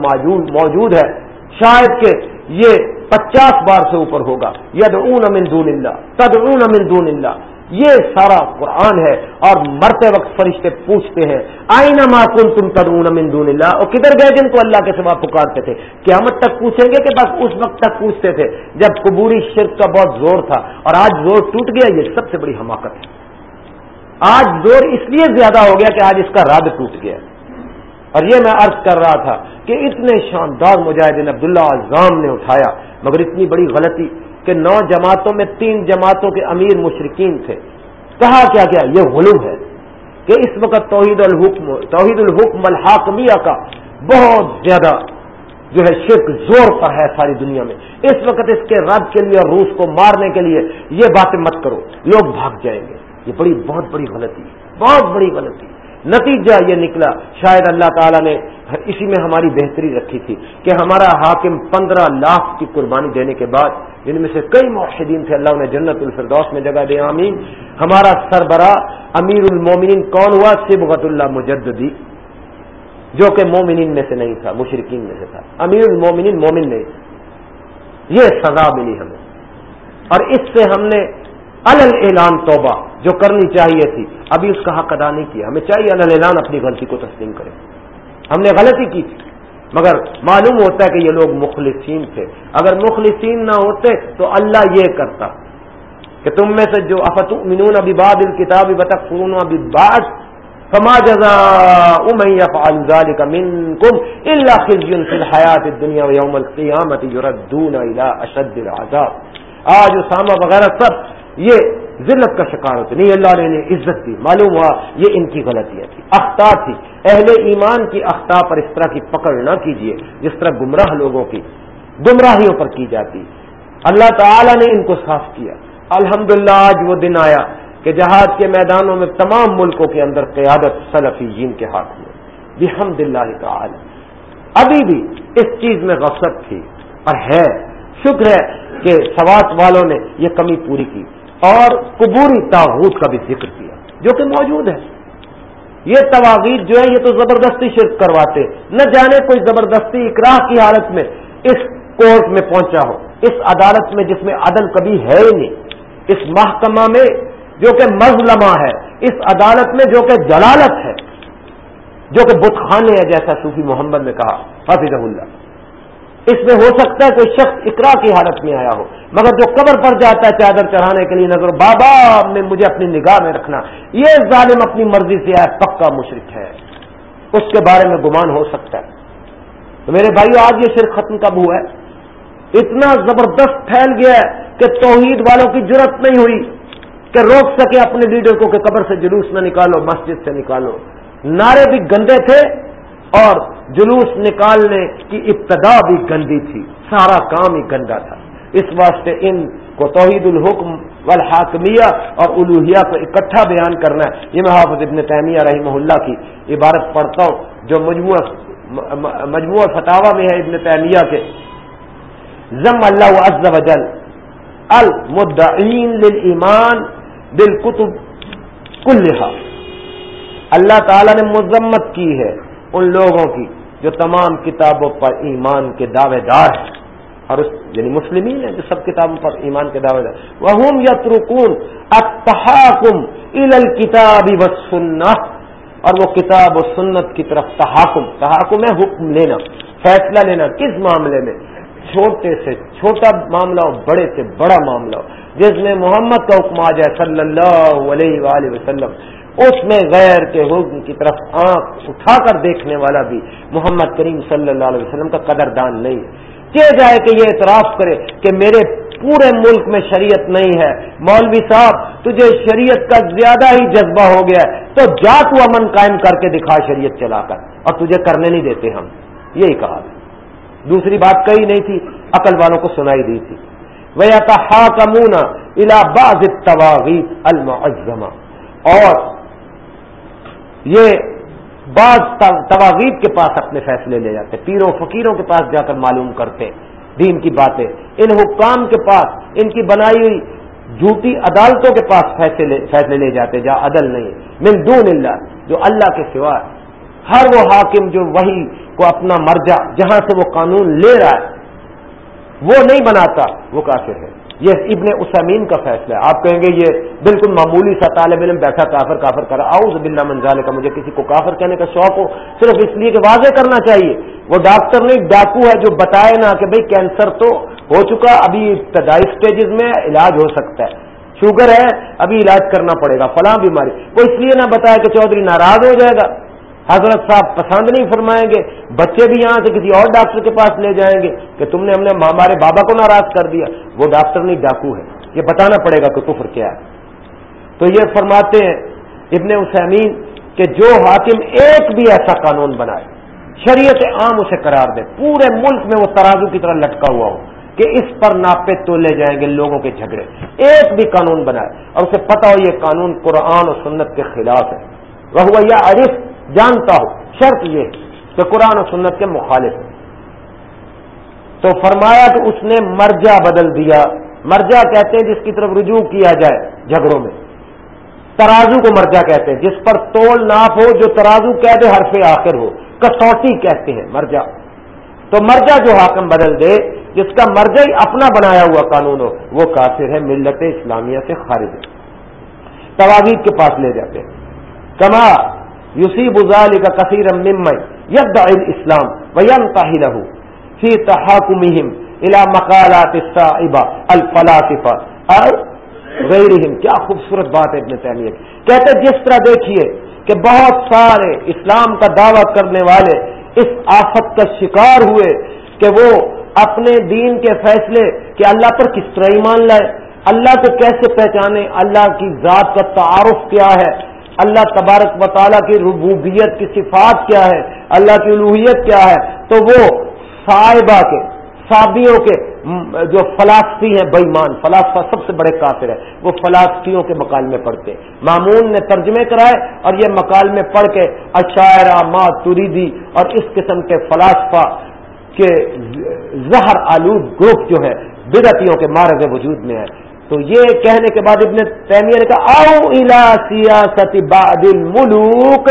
موجود ہے۔ شاید کہ یہ پچاس بار سے اوپر ہوگا۔ ید اون دون اللہ تد اون دون اللہ۔ یہ سارا قرآن ہے اور مرتے وقت فرشتے پوچھتے ہیں آئینہ معقول تم تدون امن دون اللہ؟ اور کدھر گئے جن کو اللہ کے سوا پکارتے تھے؟ قیامت تک پوچھیں گے کہ بس اس وقت تک پوچھتے تھے جب قبوری شرک کا بہت زور تھا اور آج زور ٹوٹ گیا، یہ سب سے بڑی حماقت ہے۔ آج زور اس لیے زیادہ ہو گیا کہ آج اس کا رد ٹوٹ گیا۔ اور یہ میں عرض کر رہا تھا کہ اتنے شاندار مجاہدین عبداللہ اعظام نے اٹھایا، مگر اتنی بڑی غلطی کہ نو جماعتوں میں تین جماعتوں کے امیر مشرقین تھے۔ کہا کیا کیا یہ غلو ہے کہ اس وقت توحید الحکم توحید الحکم الحاکمیہ کا بہت زیادہ جو ہے شرک زور پر ہے ساری دنیا میں۔ اس وقت اس کے رد کے لیے اور روس کو مارنے کے لیے یہ باتیں مت کرو، لوگ بھاگ جائیں گے۔ یہ بڑی، بہت بڑی غلطی بہت بڑی غلطی نتیجہ یہ نکلا۔ شاید اللہ تعالیٰ نے اسی میں ہماری بہتری رکھی تھی کہ ہمارا حاکم پندرہ لاکھ کی قربانی دینے کے بعد جن میں سے کئی معاہدین تھے، اللہ نے جنت الفردوس میں جگہ دے، آمین۔ ہمارا سربراہ امیر المومنین کون ہوا؟ سبغت اللہ مجددی، جو کہ مومنین میں سے نہیں تھا مشرقین میں سے تھا۔ امیر المومنین مومن نہیں۔ یہ سزا ملی ہمیں۔ اور اس سے ہم نے الل اعلان توبہ، جو کرنی چاہیے تھی۔ ابھی اس کا حق ادا نہیں کیا۔ ہمیں چاہیے الل اعلان اپنی غلطی کو تسلیم کرے۔ ہم نے غلطی کی تھی مگر معلوم ہوتا ہے کہ یہ لوگ مخلصین تھے۔ اگر مخلصین نہ ہوتے تو اللہ یہ کرتا کہ تم میں سے جو افت منون ابھی باد الکتاب بتک فرون ابھی باد فما جزا ذلك منكم الا خزي في الحياه الدنيا ويوم القيامه يردون الى اشد العذاب۔ آج اسامہ وغیرہ سب یہ ذلت کا شکار ہوتے نہیں، اللہ نے انہیں عزت دی۔ معلوم ہوا، یہ ان کی غلطیاں تھی اختا تھی۔ اہل ایمان کی اختا پر اس طرح کی پکڑ نہ کیجیے جس طرح گمراہ لوگوں کی گمراہیوں پر کی جاتی۔ اللہ تعالی نے ان کو صاف کیا۔ الحمد آج وہ دن آیا کہ جہاد کے میدانوں میں تمام ملکوں کے اندر قیادت سلفی جین کے ہاتھ میں۔ بحمد اللہ تعالی۔ ابھی بھی اس چیز میں غفلت تھی۔ اور ہے، شکر ہے کہ سوات والوں نے یہ کمی پوری کی۔ اور قبوری تاغوت کا بھی ذکر کیا، جو کہ موجود ہے۔ یہ تواغیر جو ہے، یہ تو زبردستی شرک کرواتے۔ نہ جانے کوئی زبردستی اقراہ کی حالت میں اس کورٹ میں پہنچا ہو، اس عدالت میں جس میں عدل کبھی ہے ہی نہیں۔ اس محکمہ میں جو کہ مظلمہ ہے، اس عدالت میں جو کہ جلالت ہے، جو کہ بت خانے ہے جیسا صوفی محمد نے کہا حافظ اللہ۔ اس میں ہو سکتا ہے کوئی شخص اقرا کی حالت میں آیا ہو، مگر جو قبر پر جاتا ہے چادر چڑھانے کے لیے نظر بابا میں مجھے اپنی نگاہ میں رکھنا۔ یہ ظالم اپنی مرضی سے آیا، پکا مشرق ہے۔ اس کے بارے میں گمان ہو سکتا ہے۔ تو میرے بھائی آج یہ شرک ختم کب ہوا ہے؟ اتنا زبردست پھیل گیا ہے کہ توحید والوں کی ضرورت نہیں ہوئی کہ روک سکے اپنے لیڈر کو کہ قبر سے جلوس نہ نکالو، مسجد سے نکالو۔ نعرے بھی گندے تھے۔ اور جلوس نکالنے کی ابتدا بھی گندی تھی، سارا کام ہی گندا تھا۔ اس واسطے ان کو توحید الحکم والحاکمیہ اور الوحیہ کو اکٹھا بیان کرنا ہے۔ یہ میں حافظ ابن تیمیہ رحمہ اللہ کی عبارت پڑھتا ہوں، جو مجموعہ مجموعہ فتوا میں ہے ابن تیمیہ کے۔ ضم اللہ عز و جل المدعین للایمان بالکتب کلها اللہ تعالی نے مذمت کی ہے۔ ان لوگوں کی جو تمام کتابوں پر ایمان کے دعوے دار ہیں اور اس یعنی مسلمین ہیں جو سب کتابوں پر ایمان کے دعوے دار وہ یترکون اتحاکم الکتابی و اور وہ کتاب و سنت کی طرف تحاکم۔ تحاکم ہے حکم لینا، فیصلہ لینا۔ کس معاملے میں؟ چھوٹے سے چھوٹا معاملہ ہو بڑے سے بڑا معاملہ۔ ہو جس میں محمد کا حکم آ جائے صلی اللہ علیہ وآلہ وسلم۔ اس میں غیر کے حکم کی طرف آنکھ اٹھا کر دیکھنے والا بھی محمد کریم صلی اللہ علیہ وسلم کا قدر دان نہیں ہے۔ کہ جائے کہ یہ اعتراف کرے کہ میرے پورے ملک میں شریعت نہیں ہے۔ مولوی صاحب، تجھے شریعت کا زیادہ ہی جذبہ ہو گیا ہے۔ تو جا تو امن قائم کر کے دکھا شریعت چلا کر۔ اور تجھے کرنے نہیں دیتے ہم۔ یہی کہا۔ دوسری بات کہی نہیں تھی، عقل والوں کو سنائی دی تھی۔ وہ ہا کمونا الہباز تواغیت المعظمہ اور یہ بعض تواغیب کے پاس اپنے فیصلے لے جاتے، پیروں، فقیروں کے پاس جا کر معلوم کرتے، دین کی باتیں۔ ان حکام کے پاس، ان کی بنائی ہوئی جھوٹی عدالتوں کے پاس فیصلے فیصلے لے جاتے جہاں عدل نہیں۔ من دون اللہ، جو اللہ کے سوا ہر وہ حاکم جو وہی کو اپنا مرجع، جہاں سے وہ قانون لے رہا ہے، وہ نہیں بناتا، وہ کافر ہے۔ یہ ابن اسامین کا فیصلہ ہے۔ آپ کہیں گے یہ بالکل معمولی سا طالب علم بیٹھا کافر کافر کرا۔ آؤ بلّہ منظالے کا مجھے کسی کو کافر کہنے کا شوق ہو، صرف اس لیے کہ واضح کرنا چاہیے۔ وہ ڈاکٹر نہیں، ڈاکو ہے جو بتائے نا کہ بھئی کینسر تو ہو چکا، ابھی ابتدائی اسٹیجز میں علاج ہو سکتا ہے۔ شوگر ہے، ابھی علاج کرنا پڑے گا، فلاں بیماری۔ وہ اس لیے نہ بتایا کہ چودھری ناراض ہو جائے گا۔ حضرت صاحب پسند نہیں فرمائیں گے، بچے بھی یہاں سے کسی اور ڈاکٹر کے پاس لے جائیں گے کہ تم نے ہم نے ہمارے بابا کو ناراض کر دیا۔ وہ ڈاکٹر نہیں، ڈاکو ہے۔ یہ بتانا پڑے گا کہ کفر کیا ہے۔ تو یہ فرماتے ہیں ابن حسین کہ جو حاکم ایک بھی ایسا قانون بنائے، شریعت عام اسے قرار دے، پورے ملک میں وہ ترازو کی طرح لٹکا ہوا ہو کہ اس پر ناپے تو لے جائیں گے لوگوں کے جھگڑے۔ ایک بھی قانون بنائے۔ اور اسے پتا ہو یہ قانون قرآن اور سنت کے خلاف ہے۔ وہ یا عرف جانتا ہو شرط یہ کہ قرآن و سنت کے مخالف ہے۔ تو فرمایا کہ اس نے مرجا بدل دیا۔ مرجا کہتے ہیں جس کی طرف رجوع کیا جائے جھگڑوں میں۔ ترازو کو مرجا کہتے ہیں، جس پر تول ناپ ہو، جو ترازو کہہ دے، حرف آخر ہو۔ کسوٹی کہتے ہیں مرجا تو مرجا جو حاکم بدل دے، جس کا مرجا ہی اپنا بنایا ہوا قانون ہو، وہ کافر ہے، ملت اسلامیہ سے خارج ہے۔ تواغیر کے پاس لے جاتے ہیں۔ کما یوسیب ازال کا کثیر ید اسلام ویم تاہر فی تحاکمہم الى مقالات الصائبہ الفلاسفہ اور غیرہم کیا خوبصورت بات ہے ابن تیمیہ کہتے جس طرح دیکھیے کہ بہت سارے اسلام کا دعویٰ کرنے والے اس آفت کا شکار ہوئے کہ وہ اپنے دین کے فیصلے کہ اللہ پر کس طرح ایمان لائے، اللہ کو کیسے پہچانے، اللہ کی ذات کا تعارف کیا ہے اللہ تبارک و تعالیٰ کی ربوبیت کی صفات کیا ہے؟ اللہ کی الوحیت کیا ہے؟ تو وہ صاحبہ کے، صابیوں کے جو فلاسفی ہیں، بےمان، فلاسفہ سب سے بڑے کافر ہیں۔ وہ فلاسفیوں کے مکالمے پڑھتے۔ مامون نے ترجمے کرائے اور یہ مکالمے پڑھ کے اشاعرہ ما توریدی اور اس قسم کے فلاسفہ کے زہر آلود گروپ جو ہے بدتیوں کے مارگ وجود میں ہے۔ تو یہ کہنے کے بعد ابن تیمیہ نے کہا او الا سیاست بعد الملوک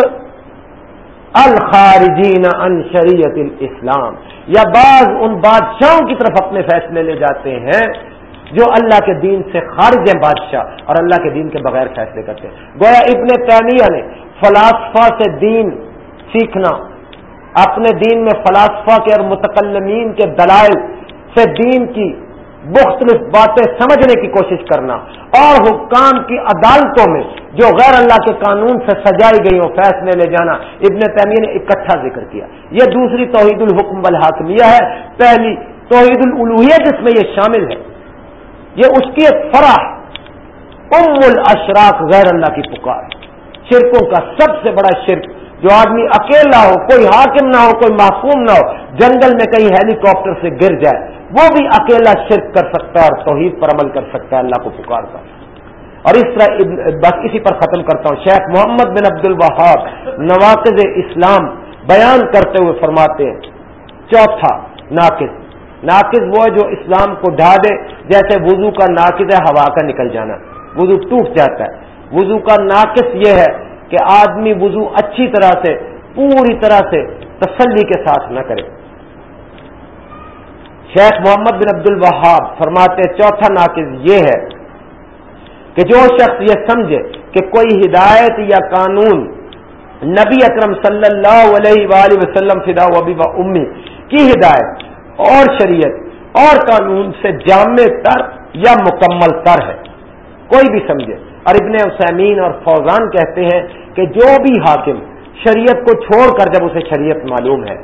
الخارجین ان شریعت الاسلام. یا بعض ان بادشاہوں کی طرف اپنے فیصلے لے جاتے ہیں جو اللہ کے دین سے خارج ہیں بادشاہ اور اللہ کے دین کے بغیر فیصلے کرتے ہیں۔ گویا ابن تیمیہ نے فلاسفہ سے دین سیکھنا، اپنے دین میں فلاسفہ کے اور متکلمین کے دلائل سے دین کی مختلف باتیں سمجھنے کی کوشش کرنا اور حکام کی عدالتوں میں جو غیر اللہ کے قانون سے سجائی گئی ہوں، فیصلے لے جانا، ابن تیمیہ نے اکٹھا ذکر کیا۔ یہ دوسری توحید الحکم الحاکمیہ ہے۔ پہلی توحید الوحیہ جس میں یہ شامل ہے۔ یہ اس کی ایک فراہ، ام الاشراق، غیر اللہ کی پکار۔ شرکوں کا سب سے بڑا شرک جو آدمی اکیلا ہو، کوئی حاکم نہ ہو، کوئی محکوم نہ ہو، جنگل میں کہیں ہیلی کاپٹر سے گر جائے، وہ بھی اکیلا شرک کر سکتا ہے اور توحید پر عمل کر سکتا ہے، اللہ کو پکارتا اور اس طرح بس اسی پر ختم کرتا ہوں۔ شیخ محمد بن عبد الوہاب نواقز اسلام بیان کرتے ہوئے فرماتے ہیں، چوتھا ناقص ناقص وہ ہے جو اسلام کو ڈھا دے، جیسے وضو کا ناقص ہے، ہوا کا نکل جانا۔ وضو ٹوٹ جاتا ہے۔ وضو کا ناقص یہ ہے کہ آدمی وضو اچھی طرح سے، پوری طرح سے تسلی کے ساتھ نہ کرے۔ شیخ محمد بن عبد الوہاب فرماتے چوتھا ناقص یہ ہے کہ جو شخص یہ سمجھے کہ کوئی ہدایت یا قانون نبی اکرم صلی اللہ علیہ وآلہ وسلم فدا وبی و امی کی ہدایت اور شریعت اور قانون سے جامع تر یا مکمل تر ہے، کوئی بھی سمجھے۔ اور ابن حسین اور فوزان کہتے ہیں کہ جو بھی حاکم شریعت کو چھوڑ کر جب اسے شریعت معلوم ہے،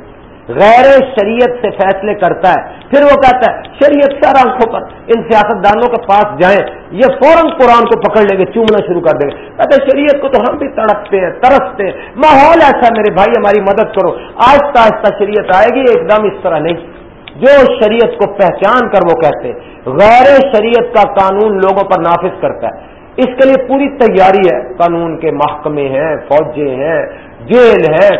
غیر شریعت سے فیصلے کرتا ہے، پھر وہ کہتا ہے، شریعت سارا آنکھوں پر، ان سیاست دانوں کے پاس جائیں، یہ فوراً قرآن کو پکڑ لیں گے، چومنا شروع کر دیں گے۔ کہتے شریعت کو تو ہم بھی تڑپتے ہیں، ترستے ہیں۔ ماحول ایسا میرے بھائی، ہماری مدد کرو۔ آہستہ آہستہ شریعت آئے گی، ایک دم اس طرح نہیں۔ جو شریعت کو پہچان کر وہ کہتے غیر شریعت کا قانون لوگوں پر نافذ کرتا ہے۔ اس کے لیے پوری تیاری ہے۔ قانون کے محکمے ہیں، فوجیں ہیں، جیل ہے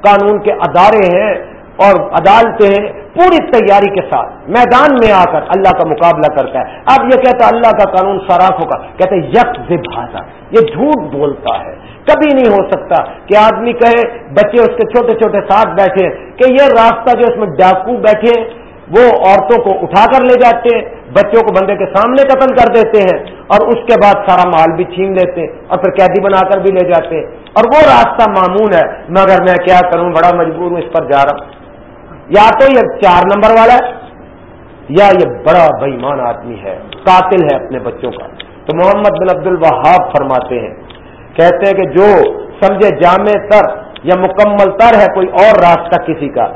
قانون کے ادارے ہیں اور عدالتیں ہیں۔ پوری تیاری کے ساتھ میدان میں آ کر اللہ کا مقابلہ کرتا ہے۔ اب یہ کہتا ہے اللہ کا قانون سراخ ہوگا کہتے ہیں، یک بھاشا یہ جھوٹ بولتا ہے۔ کبھی نہیں ہو سکتا کہ آدمی کہے، بچے اس کے چھوٹے چھوٹے ساتھ بیٹھے، کہ یہ راستہ جو اس میں ڈاکو بیٹھے وہ عورتوں کو اٹھا کر لے جاتے ہیں، بچوں کو بندے کے سامنے قتل کر دیتے ہیں اور اس کے بعد سارا مال بھی چھین لیتے ہیں اور پھر قیدی بنا کر بھی لے جاتے ہیں۔ اور وہ راستہ معمول ہے، مگر میں کیا کروں، بڑا مجبور ہوں اس پر جا رہا ہوں۔ یا تو یہ چار نمبر والا ہے، یا یہ بڑا بےمان آدمی ہے، قاتل ہے اپنے بچوں کا۔ تو محمد بن عبد الوہاب فرماتے ہیں، کہتے ہیں کہ جو سمجھے جامع تر یا مکمل تر ہے، کوئی اور راستہ کسی کا۔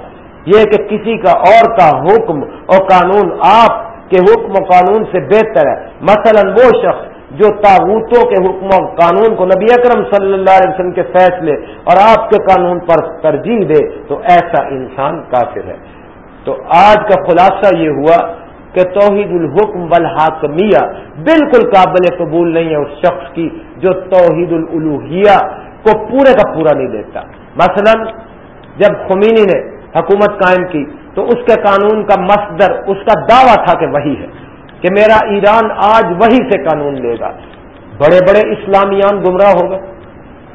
یہ کہ کسی کا اور کا حکم اور قانون آپ کے حکم و قانون سے بہتر ہے۔ مثلا وہ شخص جو تاغوتوں کے حکم و قانون کو نبی اکرم صلی اللہ علیہ وسلم کے فیصلے اور آپ کے قانون پر ترجیح دے تو ایسا انسان کافر ہے۔ تو آج کا خلاصہ یہ ہوا کہ توحید الحکم بالحاکمیہ بالکل قابل قبول نہیں ہے اس شخص کی جو توحید الوحیہ کو پورے کا پورا نہیں دیتا مثلا جب خمینی نے حکومت قائم کی تو اس کے قانون کا مصدر، اس کا دعویٰ تھا کہ وہی ہے کہ میرا ایران آج وہی سے قانون لے گا۔ بڑے بڑے اسلامیان گمراہ ہو گئے۔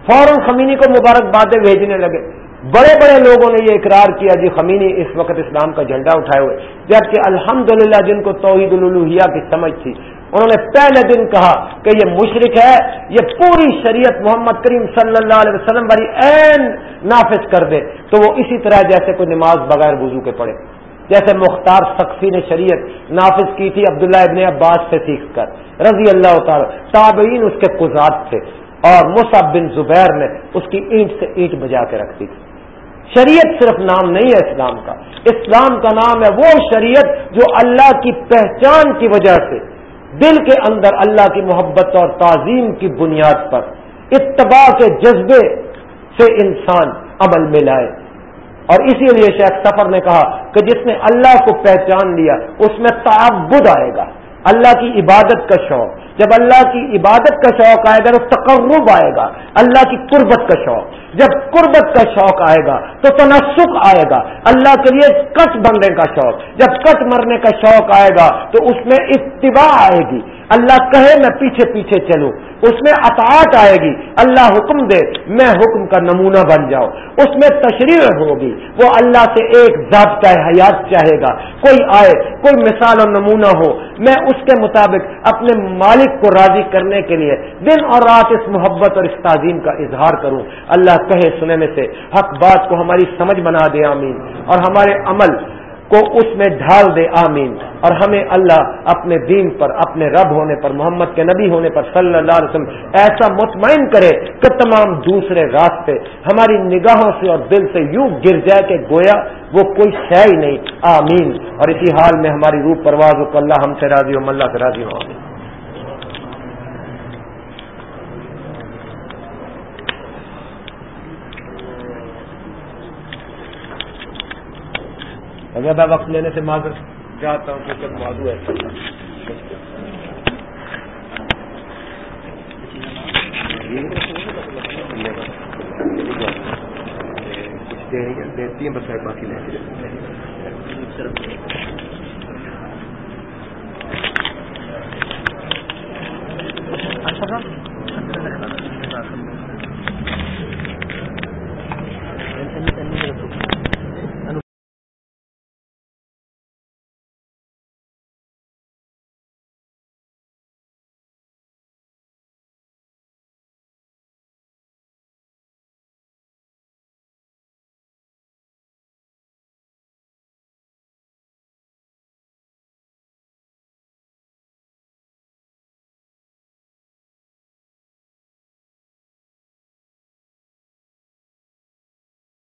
فوراً خمینی کو مبارکبادیں بھیجنے لگے۔ بڑے بڑے لوگوں نے یہ اقرار کیا جی خمینی اس وقت اسلام کا جھنڈا اٹھائے ہوئے۔ جبکہ الحمدللہ جن کو توحید الوحیہ کی سمجھ تھی انہوں نے پہلے دن کہا کہ یہ مشرق ہے، یہ پوری شریعت محمد کریم صلی اللہ علیہ وسلم والی عین نافذ کر دے۔ تو وہ اسی طرح جیسے کوئی نماز بغیر وضو کے پڑھے۔ جیسے مختار سخی نے شریعت نافذ کی تھی عبداللہ ابن عباس سے سیکھ کر، رضی اللہ تعالی۔ تابعین اس کے کزاد تھے اور مصعب بن زبیر نے اس کی اینٹ سے اینٹ بجا کے رکھتی تھی۔ شریعت صرف نام نہیں ہے اسلام کا۔ اسلام کا نام ہے وہ شریعت جو اللہ کی پہچان کی وجہ سے دل کے اندر اللہ کی محبت اور تعظیم کی بنیاد پر اتباع کے جذبے سے انسان عمل میں لائے۔ اور اسی لیے شیخ سفر نے کہا کہ جس نے اللہ کو پہچان لیا، اس میں تعبد آئے گا۔ اللہ کی عبادت کا شوق۔ جب اللہ کی عبادت کا شوق آئے گا تو تقرب آئے گا۔ اللہ کی قربت کا شوق۔ جب قربت کا شوق آئے گا تو تنسق آئے گا۔ اللہ کے لیے کٹ بننے کا شوق۔ جب کٹ مرنے کا شوق آئے گا تو اس میں اتباع آئے گی۔ اللہ کہے میں پیچھے پیچھے چلوں، اس میں اطاعت آئے گی، اللہ حکم دے، میں حکم کا نمونہ بن جاؤں۔ اس میں تشریح ہوگی، وہ اللہ سے ایک ضابطہ حیات چاہے گا۔ کوئی آئے، کوئی مثال اور نمونہ ہو، میں اس کے مطابق اپنے مالک کو راضی کرنے کے لیے دن اور رات اس محبت اور اس تعظیم کا اظہار کروں۔ اللہ کہے سنے میں سے، حق بات کو ہماری سمجھ بنا دے، آمین۔ اور ہمارے عمل کو اس میں ڈھال دے، آمین۔ اور ہمیں اللہ اپنے دین پر، اپنے رب ہونے پر، محمد کے نبی ہونے پر صلی اللہ علیہ وسلم ایسا مطمئن کرے کہ تمام دوسرے راستے ہماری نگاہوں سے اور دل سے یوں گر جائے کہ گویا وہ کوئی شے ہی نہیں۔ آمین۔ اور اسی حال میں ہماری روح پرواز ہو اللہ ہم سے راضی ہو اللہ سے راضی ہو آمین۔ اگر میں وقت لینے سے معذر چاہتا ہوں کہ موضوع ہے۔ دیتی ہیں بس باقی